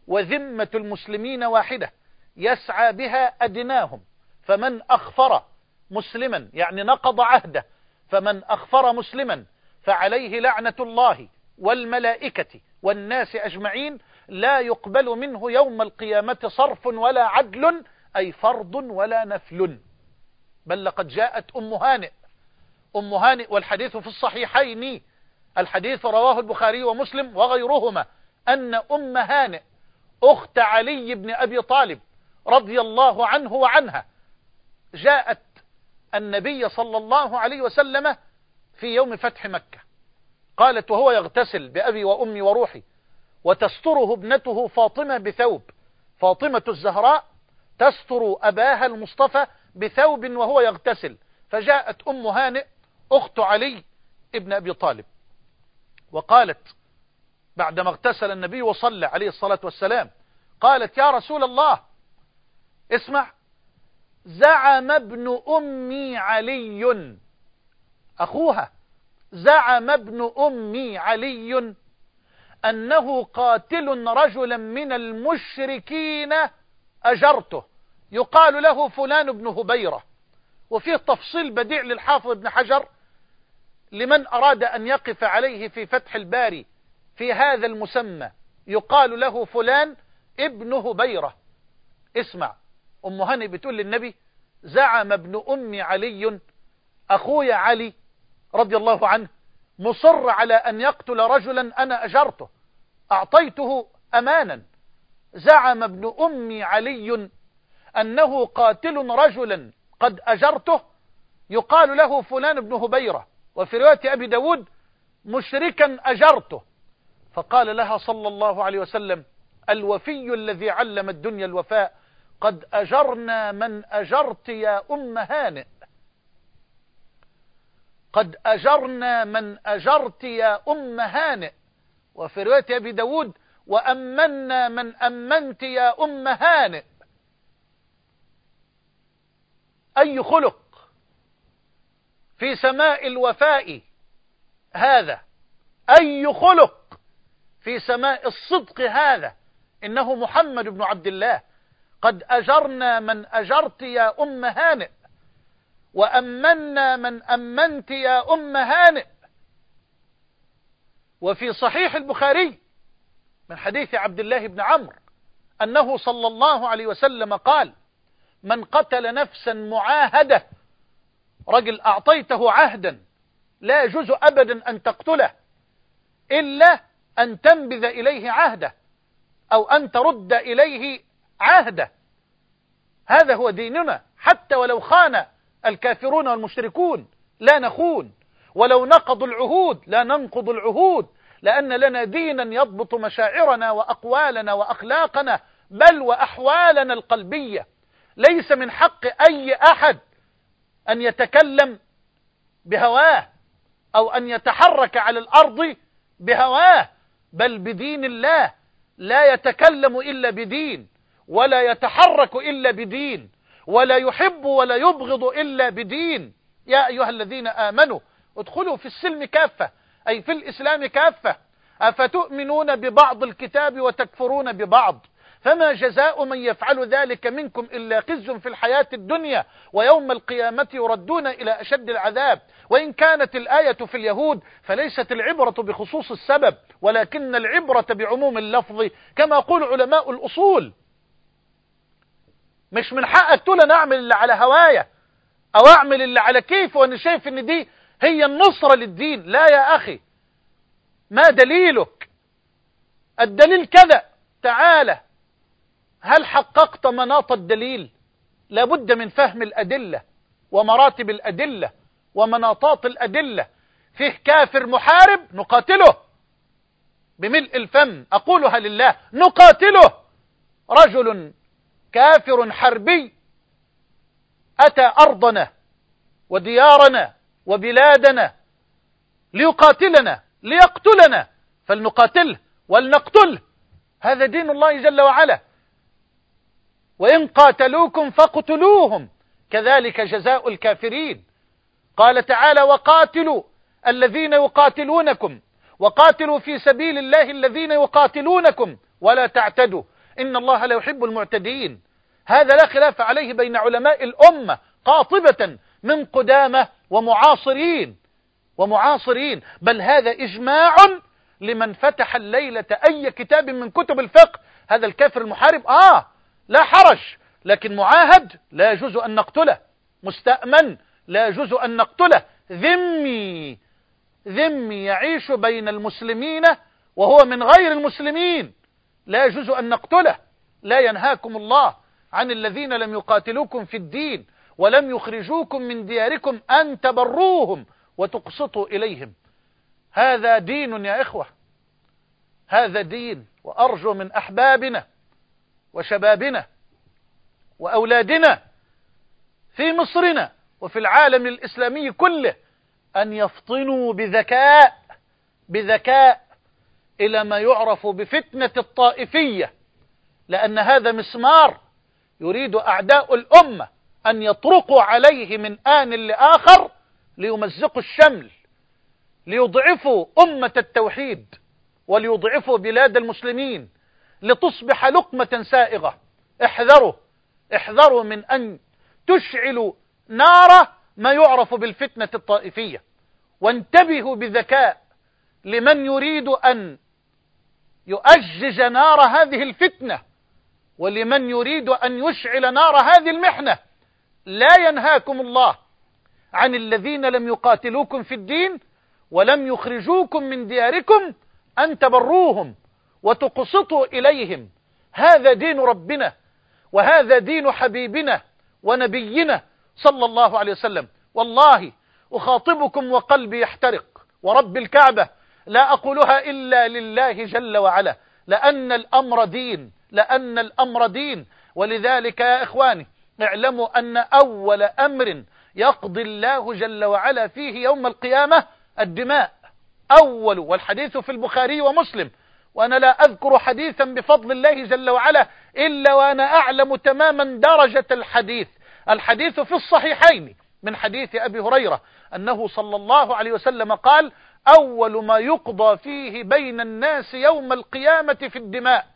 وذمة المسلمين واحدة يسعى بها أدناهم فمن أخفر مسلما يعني نقض عهده فمن أخفر مسلما فعليه لعنة الله والملائكة والناس أجمعين لا يقبل منه يوم القيامة صرف ولا عدل أي فرض ولا نفل. بل لقد جاءت أم هانئ. أم هانئ والحديث في الصحيحين الحديث رواه البخاري ومسلم وغيرهما أن أم هانئ أخت علي بن أبي طالب رضي الله عنه وعنها جاءت النبي صلى الله عليه وسلم في يوم فتح مكة. قالت وهو يغتسل بأبي وأمي وروحي وتستره ابنته فاطمة بثوب فاطمة الزهراء تستر أباها المصطفى بثوب وهو يغتسل. فجاءت أم هانئ أخت علي ابن أبي طالب. وقالت بعدما اغتسل النبي وصلى عليه الصلاة والسلام قالت يا رسول الله اسمع زعم ابن أمي علي أخوها زعم ابن أمي علي أنه قاتل رجلا من المشركين أجرته يقال له فلان بن هبيرة وفيه تفصيل بديع للحافظ ابن حجر لمن أراد أن يقف عليه في فتح الباري في هذا المسمى يقال له فلان ابن هبيرة. اسمع أم هاني بتقول للنبي زعم ابن أم علي أخويا علي رضي الله عنه مصر على أن يقتل رجلا أنا أجرته أعطيته أمانا. زعم ابن أم علي أنه قاتل رجلا قد أجرته يقال له فلان بن هبيرة. وفي رواية أبي داود مشركا أجرته. فقال لها صلى الله عليه وسلم الوفي الذي علم الدنيا الوفاء قد أجرنا من أجرت يا أم هانئ. قد أجرنا من أجرت يا أم هانئ. وفي رواية أبي داود وأمنا من أمنت يا أم هانئ. أي خلق؟ في سماء الوفاء هذا أي خلق في سماء الصدق هذا إنه محمد بن عبد الله. قد أجرنا من أجرت يا أم هانئ وأمنا من أمنت يا أم هانئ. وفي صحيح البخاري من حديث عبد الله بن عمرو أنه صلى الله عليه وسلم قال من قتل نفسا معاهدة رجل أعطيته عهدا لا يجوز أبدا أن تقتله إلا أن تنبذ إليه عهده أو أن ترد إليه عهده. هذا هو ديننا. حتى ولو خان الكافرون والمشركون لا نخون. ولو نقضوا العهود لا ننقض العهود. لأن لنا دينا يضبط مشاعرنا وأقوالنا وأخلاقنا بل وأحوالنا القلبية. ليس من حق أي أحد أن يتكلم بهواه أو أن يتحرك على الأرض بهواه بل بدين الله. لا يتكلم إلا بدين ولا يتحرك إلا بدين ولا يحب ولا يبغض إلا بدين. يا أيها الذين آمنوا ادخلوا في السلم كافة أي في الإسلام كافة. أفتؤمنون ببعض الكتاب وتكفرون ببعض؟ فما جزاء من يفعل ذلك منكم إلا خزي في الحياة الدنيا ويوم القيامة يردون إلى أشد العذاب. وإن كانت الآية في اليهود فليست العبرة بخصوص السبب ولكن العبرة بعموم اللفظ كما يقول علماء الأصول. مش من حقك تقول أنا أعمل اللي على هوايا أو أعمل اللي على كيف وأنا شايف إن دي هي النصرة للدين. لا يا أخي. ما دليلك؟ الدليل كذا. تعالى. هل حققت مناط الدليل؟ لابد من فهم الأدلة ومراتب الأدلة ومناطات الأدلة. فيه كافر محارب؟ نقاتله. بملء الفم أقولها لله نقاتله. رجل كافر حربي أتى أرضنا وديارنا وبلادنا ليقاتلنا ليقتلنا. فلنقاتله ولنقتله. هذا دين الله جل وعلا. وإن قاتلوكم فاقتلوهم. كذلك جزاء الكافرين. قال تعالى وقاتلوا الذين يقاتلونكم. وقاتلوا في سبيل الله الذين يقاتلونكم. ولا تعتدوا. إن الله لا يحب المعتدين. هذا لا خلاف عليه بين علماء الأمة قاطبة من قدامى ومعاصرين. ومعاصرين. بل هذا إجماع لمن فتح الليلة أي كتاب من كتب الفقه. هذا الكافر المحارب. آه لا حرج لكن معاهد لا يجوز أن نقتله. مستأمن لا يجوز أن نقتله. ذمي ذمي يعيش بين المسلمين وهو من غير المسلمين. لا يجوز أن نقتله. لا ينهاكم الله عن الذين لم يقاتلوكم في الدين ولم يخرجوكم من دياركم أن تبروهم وتقسطوا إليهم. هذا دين يا إخوة. هذا دين وأرجو من أحبابنا وشبابنا وأولادنا في مصرنا وفي العالم الإسلامي كله أن يفطنوا بذكاء بذكاء إلى ما يعرف بفتنة الطائفية لأن هذا مسمار يريد أعداء الأمة أن يطرقوا عليه من آن لآخر ليمزقوا الشمل ليضعفوا أمة التوحيد وليضعفوا بلاد المسلمين. لتصبح لقمة سائغة. احذروا احذروا من أن تشعلوا نار ما يعرف بالفتنة الطائفية. وانتبهوا بذكاء لمن يريد أن يؤجج نار هذه الفتنة ولمن يريد أن يشعل نار هذه المحنة. لا ينهاكم الله عن الذين لم يقاتلوكم في الدين ولم يخرجوكم من دياركم أن تبروهم. وتقسطوا إليهم. هذا دين ربنا وهذا دين حبيبنا ونبينا صلى الله عليه وسلم. والله أخاطبكم وقلبي يحترق ورب الكعبة لا أقولها إلا لله جل وعلا. لأن الأمر دين لأن الأمر دين. ولذلك يا إخواني اعلموا أن أول أمر يقضي الله جل وعلا فيه يوم القيامة الدماء. أول والحديث في البخاري ومسلم. وأنا لا أذكر حديثا بفضل الله جل وعلا إلا وأنا أعلم تماما درجة الحديث. الحديث في الصحيحين من حديث أبي هريرة أنه صلى الله عليه وسلم قال أول ما يقضى فيه بين الناس يوم القيامة في الدماء.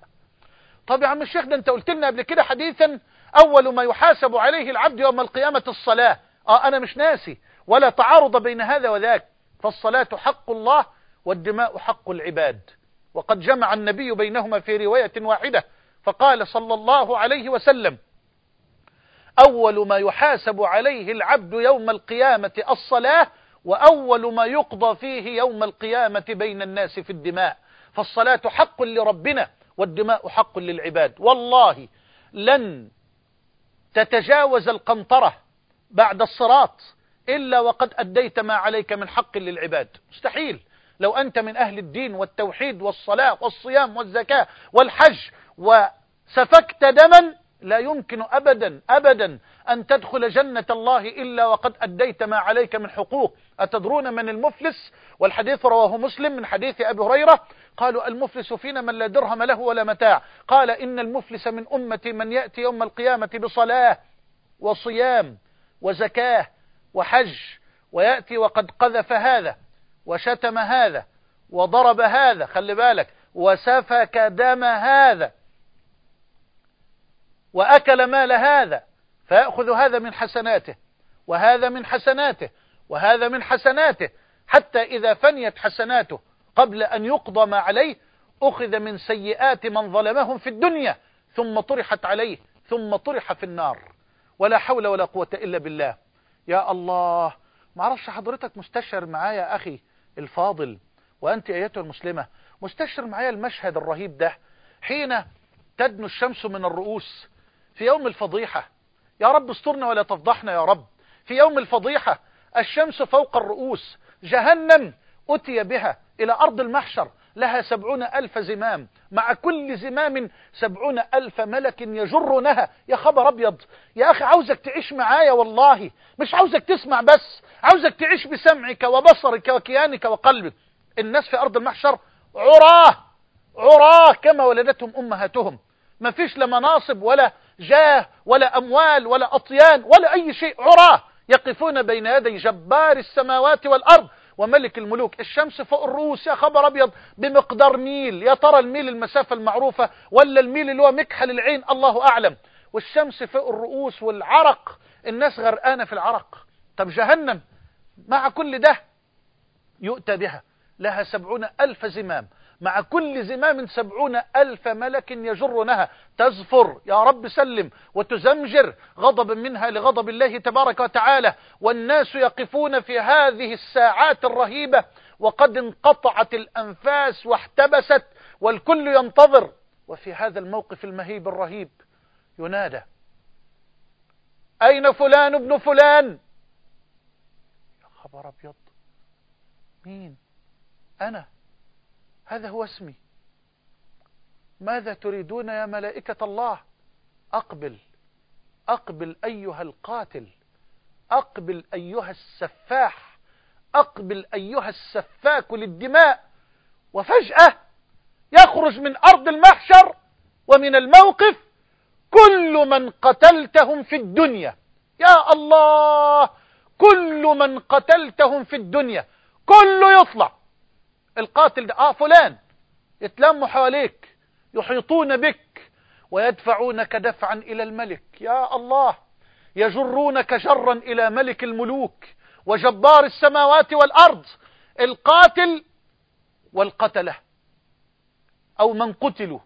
طب يا عم الشيخ ده أنت قلت لنا قبل كده حديثا أول ما يحاسب عليه العبد يوم القيامة الصلاة. آه أنا مش ناسي ولا تعارض بين هذا وذاك. فالصلاة حق الله والدماء حق العباد. وقد جمع النبي بينهما في رواية واحدة فقال صلى الله عليه وسلم أول ما يحاسب عليه العبد يوم القيامة الصلاة وأول ما يقضى فيه يوم القيامة بين الناس في الدماء. فالصلاة حق لربنا والدماء حق للعباد. والله لن تتجاوز القنطرة بعد الصراط إلا وقد أديت ما عليك من حق للعباد. مستحيل. لو أنت من أهل الدين والتوحيد والصلاة والصيام والزكاة والحج وسفكت دما لا يمكن أبدا أبدا أن تدخل جنة الله إلا وقد أديت ما عليك من حقوق. أتدرون من المفلس؟ والحديث رواه مسلم من حديث أبي هريرة. قالوا المفلس فينا من لا درهم له ولا متاع. قال إن المفلس من أمتي من يأتي يوم القيامة بصلاة وصيام وزكاة وحج ويأتي وقد قذف هذا. وشتم هذا وضرب هذا خلي بالك وسفك دم هذا وأكل مال هذا فيأخذ هذا من حسناته وهذا من حسناته وهذا من حسناته حتى إذا فنيت حسناته قبل أن يقضى ما عليه أخذ من سيئات من ظلمهم في الدنيا ثم طرحت عليه ثم طرح في النار. ولا حول ولا قوة إلا بالله. يا الله ما أعرفش حضرتك مستشعر معايا أخي الفاضل وأنت أيتها المسلمة مستشعر معايا المشهد الرهيب ده. حين تدنو الشمس من الرؤوس في يوم الفضيحة يا رب استرنا ولا تفضحنا يا رب. في يوم الفضيحة الشمس فوق الرؤوس جهنم أتي بها إلى أرض المحشر. لها سبعون ألف زمام. مع كل زمام سبعون ألف ملك يجرونها. يا خبر أبيض. يا أخي عاوزك تعيش معايا والله. مش عاوزك تسمع بس. عاوزك تعيش بسمعك وبصرك وكيانك وقلبك. الناس في أرض المحشر عراه. عراه كما ولدتهم أمهاتهم. ما فيش لا مناصب ولا جاه ولا أموال ولا أطيان ولا أي شيء. عراه. يقفون بين يدي جبار السماوات والأرض. وملك الملوك. الشمس فوق الرؤوس يا خبر أبيض بمقدار ميل. يا ترى الميل المسافة المعروفة ولا الميل اللي هو مكحل العين الله أعلم. والشمس فوق الرؤوس والعرق. الناس غرقانة في العرق. طب جهنم مع كل ده يؤتى بها. لها سبعون ألف زمام. مع كل زمام سبعون ألف ملك يجرونها. تزفر يا رب سلم وتزمجر غضبا منها لغضب الله تبارك وتعالى. والناس يقفون في هذه الساعات الرهيبة وقد انقطعت الأنفاس واحتبست والكل ينتظر. وفي هذا الموقف المهيب الرهيب ينادى أين فلان ابن فلان؟ يا خبر أبيض. مين؟ أنا؟ هذا هو اسمي. ماذا تريدون يا ملائكة الله؟ أقبل أقبل أيها القاتل أقبل أيها السفاح أقبل أيها السفاك للدماء وفجأة يخرج من أرض المحشر ومن الموقف كل من قتلتهم في الدنيا. يا الله كل من قتلتهم في الدنيا كله يطلع. القاتل ده آه فلان يتلموا حواليك يحيطون بك ويدفعونك دفعا إلى الملك. يا الله يجرونك جرا إلى ملك الملوك وجبار السماوات والأرض القاتل والقتلة أو من قتلوا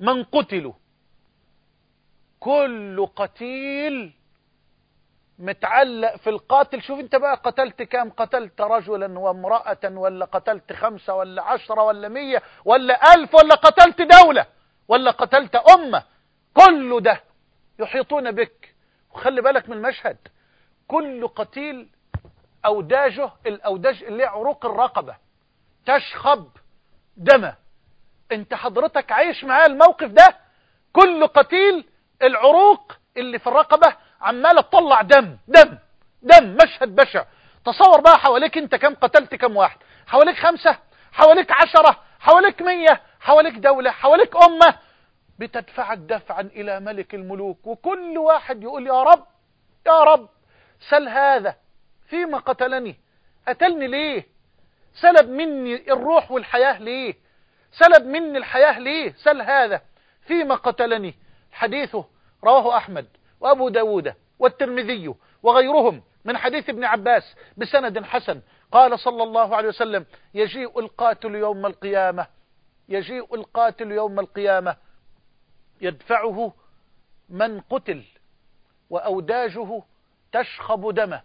من قتلوا. كل قتيل متعلق في القاتل. شوف انت بقى قتلت كام قتلت رجلا وامرأة ولا قتلت خمسة ولا عشرة ولا مية ولا ألف ولا قتلت دولة ولا قتلت أمة. كل ده يحيطون بك. وخلي بالك من المشهد. كل قتيل أوداجه الأوداج اللي عروق الرقبة تشخب دم انت حضرتك عايش معاه الموقف ده؟ كل قتيل العروق اللي في الرقبة عمالة تطلع دم دم دم مشهد بشع. تصور بقى حواليك انت كم قتلت كم واحد؟ حواليك خمسة حواليك عشرة حواليك مية حواليك دولة حواليك أمة. بتدفعك دفعا إلى ملك الملوك وكل واحد يقول يا رب يا رب سل هذا فيما قتلني. قتلني ليه؟ سلب مني الروح والحياة ليه؟ سلب مني الحياة ليه؟ سل هذا فيما قتلني. حديثه رواه أحمد. وأبو داود والترمذي وغيرهم من حديث ابن عباس بسند حسن. قال صلى الله عليه وسلم يجيء القاتل يوم القيامة يجيء القاتل يوم القيامة يدفعه من قتل وأوداجه تشخب دمه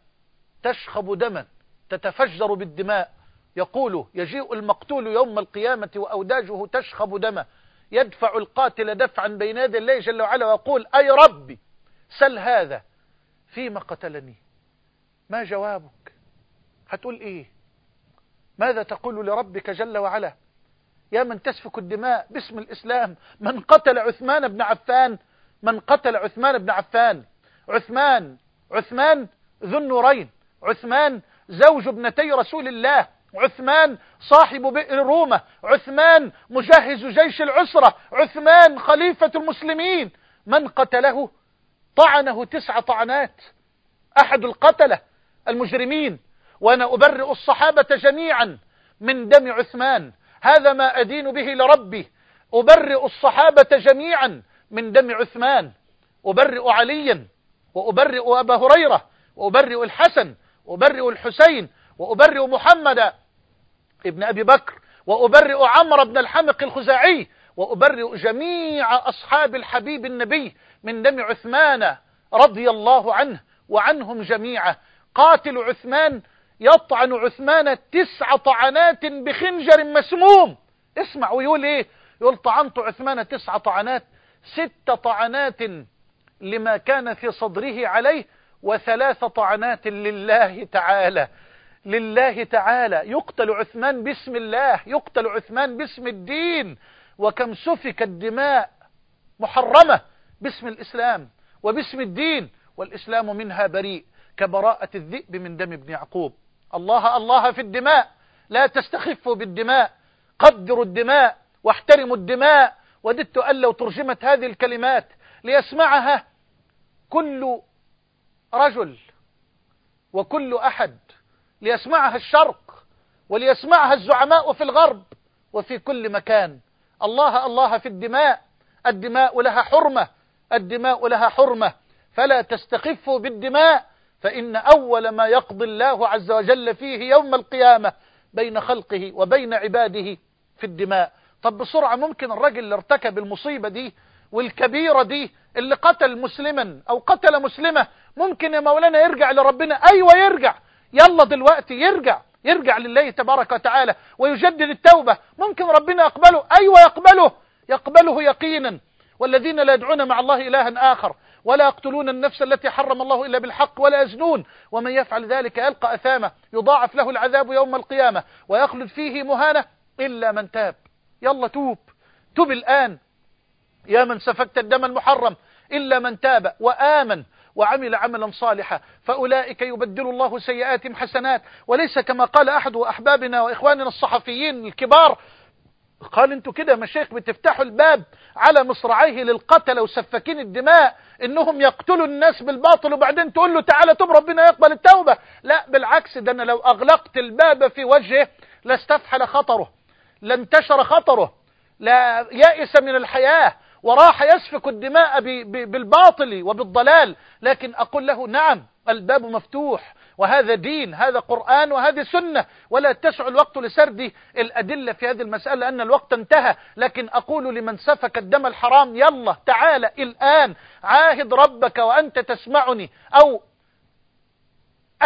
تشخب دما تتفجر بالدماء. يقول يجيء المقتول يوم القيامة وأوداجه تشخب دمه يدفع القاتل دفعا بين يدي الله جل وعلا ويقول أي ربي! سل هذا فيما قتلني. ما جوابك؟ هتقول إيه؟ ماذا تقول لربك جل وعلا؟ يا من تسفك الدماء باسم الإسلام من قتل عثمان بن عفان من قتل عثمان بن عفان. عثمان عثمان ذو النورين. عثمان زوج ابنتي رسول الله. عثمان صاحب بئر رومة. عثمان مجهز جيش العسرة. عثمان خليفة المسلمين. من قتله؟ طعنه تسع طعنات. أحد القتلة المجرمين وأنا أبرئ الصحابة جميعا من دم عثمان. هذا ما أدين به لربي. أبرئ الصحابة جميعا من دم عثمان. أبرئ عليا وأبرئ أبا هريرة وأبرئ الحسن وأبرئ الحسين وأبرئ محمد ابن أبي بكر وأبرئ عمرو بن الحمق الخزاعي وأبرئ جميع أصحاب الحبيب النبي من دم عثمان رضي الله عنه وعنهم جميعا. قاتل عثمان يطعن عثمان تسع طعنات بخنجر مسموم. اسمع ويقول إيه؟ يقول طعنت عثمان تسع طعنات ست طعنات لما كان في صدره عليه وثلاث طعنات لله تعالى. لله تعالى. يقتل عثمان باسم الله يقتل عثمان باسم الدين. وكم سفك الدماء محرمة. باسم الإسلام وباسم الدين والإسلام منها بريء كبراءة الذئب من دم ابن يعقوب. الله الله في الدماء. لا تستخفوا بالدماء. قدروا الدماء واحترموا الدماء. وددت أن لو ترجمت هذه الكلمات ليسمعها كل رجل وكل أحد ليسمعها الشرق وليسمعها الزعماء في الغرب وفي كل مكان. الله الله في الدماء. الدماء لها حرمة. الدماء لها حرمة فلا تستخفوا بالدماء فإن أول ما يقضي الله عز وجل فيه يوم القيامة بين خلقه وبين عباده في الدماء. طب بسرعة ممكن الرجل اللي ارتكب المصيبة دي والكبيرة دي اللي قتل مسلما أو قتل مسلمة ممكن يا مولانا يرجع لربنا؟ أيوة يرجع. يلا دلوقتي يرجع يرجع لله تبارك وتعالى ويجدد التوبة. ممكن ربنا يقبله؟ أيوة يقبله. يقبله يقينا. والذين لا يدعون مع الله إلها آخر ولا يقتلون النفس التي حرم الله إلا بالحق ولا يزنون. ومن يفعل ذلك يلقى أثامة يضاعف له العذاب يوم القيامة ويخلد فيه مهانة إلا من تاب. يلا توب. توب الآن. يا من سفكت الدم المحرم إلا من تاب وآمن وعمل عملا صالحا. فأولئك يبدل الله سيئاتهم حسنات. وليس كما قال أحد أحبابنا وإخواننا الصحفيين الكبار قال أنتوا كده مشايخ بتفتحوا الباب على مصراعيه للقتل وسفاكين الدماء انهم يقتلوا الناس بالباطل وبعدين تقول له تعالى توب ربنا يقبل التوبة. لا بالعكس ده أنا لو أغلقت الباب في وجهه لاستفحل خطره لانتشر خطره لا يائس من الحياة وراح يسفك الدماء بالباطل وبالضلال. لكن أقول له نعم الباب مفتوح وهذا دين هذا قرآن وهذه سنة. ولا تسع الوقت لسرد الأدلة في هذه المسألة لأن الوقت انتهى. لكن أقول لمن سفك الدم الحرام يلا تعال الآن عاهد ربك وأنت تسمعني. أو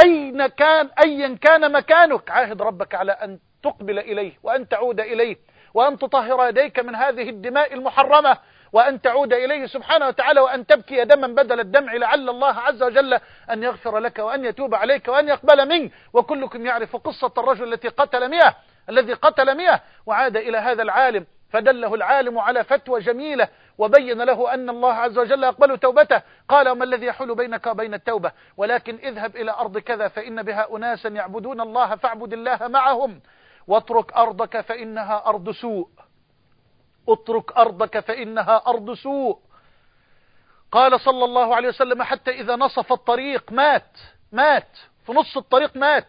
أين كان أيا كان مكانك عاهد ربك على أن تقبل إليه وأن تعود إليه. وأن تطهر يديك من هذه الدماء المحرمة. وأن تعود إليه سبحانه وتعالى وأن تبكي دما بدل الدمع لعل الله عز وجل أن يغفر لك وأن يتوب عليك وأن يقبل منك. وكلكم يعرف قصة الرجل التي قتل مئة الذي قتل مئة وعاد إلى هذا العالم فدله العالم على فتوى جميلة وبين له أن الله عز وجل يقبل توبته. قال وما الذي يحول بينك وبين التوبة؟ ولكن اذهب إلى أرض كذا فإن بها أناسا يعبدون الله فاعبد الله معهم. واترك أرضك فإنها أرض سوء. اترك أرضك فإنها أرض سوء. قال صلى الله عليه وسلم حتى إذا نصف الطريق مات مات في نص الطريق مات.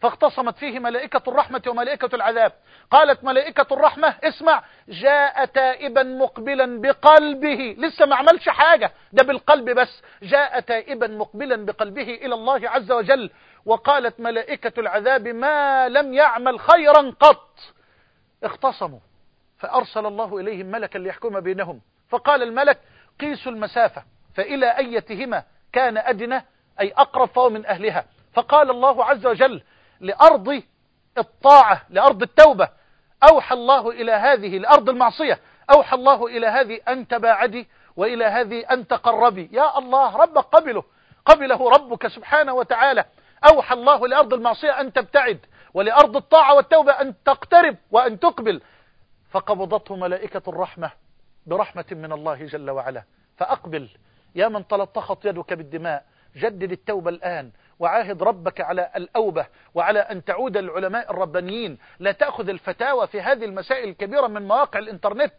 فاختصمت فيه ملائكة الرحمة وملائكة العذاب. قالت ملائكة الرحمة اسمع جاء تائبا مقبلا بقلبه. لسه ما عملش حاجة ده بالقلب بس. جاء تائبا مقبلا بقلبه إلى الله عز وجل. وقالت ملائكة العذاب ما لم يعمل خيرا قط. اختصموا. فأرسل الله إليهم ملكا ليحكم بينهم. فقال الملك قيسوا المسافة فإلى أيتهما كان أدنى أي أقرب فهو من أهلها. فقال الله عز وجل لأرض الطاعة لأرض التوبة أوحى الله إلى هذه لأرض المعصية أوحى الله إلى هذه أن تباعدي وإلى هذه أن تقربي. يا الله ربك قبله قبله ربك سبحانه وتعالى. أوحى الله لأرض المعصية أن تبتعد ولأرض الطاعة والتوبة أن تقترب وأن تقبل. فقبضته ملائكة الرحمة برحمة من الله جل وعلا. فأقبل. يا من تلطخت يدك بالدماء جدد التوبة الآن وعاهد ربك على الأوبة وعلى أن تعود العلماء الربانيين. لا تأخذ الفتاوى في هذه المسائل الكبيرة من مواقع الإنترنت.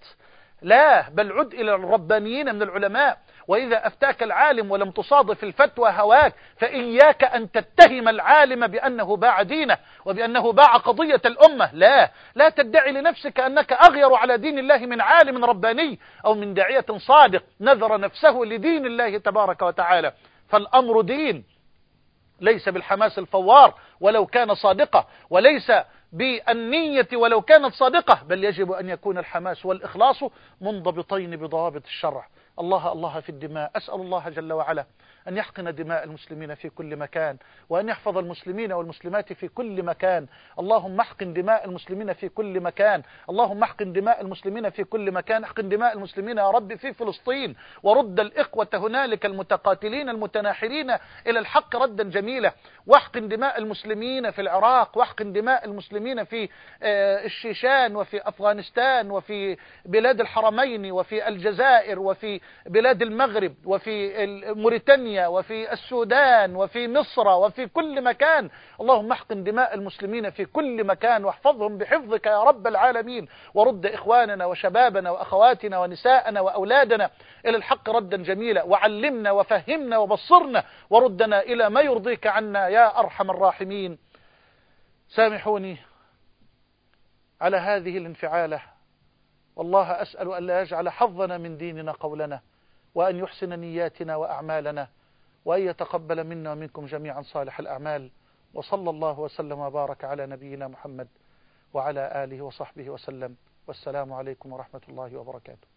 لا بل عد إلى الربانيين من العلماء. وإذا أفتاك العالم ولم تصادف الفتوى هواك فإياك أن تتهم العالم بأنه باع دينه وبأنه باع قضية الأمة. لا لا تدعي لنفسك أنك أغير على دين الله من عالم رباني أو من داعية صادق نذر نفسه لدين الله تبارك وتعالى. فالأمر دين ليس بالحماس الفوار ولو كان صادقة وليس بالنية ولو كانت صادقة بل يجب أن يكون الحماس والإخلاص منضبطين بضوابط الشرع. الله الله في الدماء. أسأل الله جل وعلا أن يحقن دماء المسلمين في كل مكان وأن يحفظ المسلمين والمسلمات في كل مكان. اللهم احقن دماء المسلمين في كل مكان. اللهم احقن دماء المسلمين في كل مكان. احقن دماء المسلمين يا رب في فلسطين. ورد الإخوة هنالك المتقاتلين المتناحرين إلى الحق ردا جميلا. واحقن دماء المسلمين في العراق. واحقن دماء المسلمين في الشيشان وفي أفغانستان وفي بلاد الحرمين وفي الجزائر وفي بلاد المغرب وفي موريتانيا. وفي السودان وفي مصر وفي كل مكان. اللهم احقن دماء المسلمين في كل مكان واحفظهم بحفظك يا رب العالمين. ورد إخواننا وشبابنا وأخواتنا ونساءنا وأولادنا إلى الحق ردا جميلا. وعلمنا وفهمنا وبصرنا. وردنا إلى ما يرضيك عنا يا أرحم الراحمين. سامحوني على هذه الانفعالة. والله أسأل أن لا يجعل حظنا من ديننا قولنا. وأن يحسن نياتنا وأعمالنا. وأن يتقبل منا ومنكم جميعا صالح الأعمال. وصلى الله وسلم وبارك على نبينا محمد وعلى آله وصحبه وسلم. والسلام عليكم ورحمة الله وبركاته.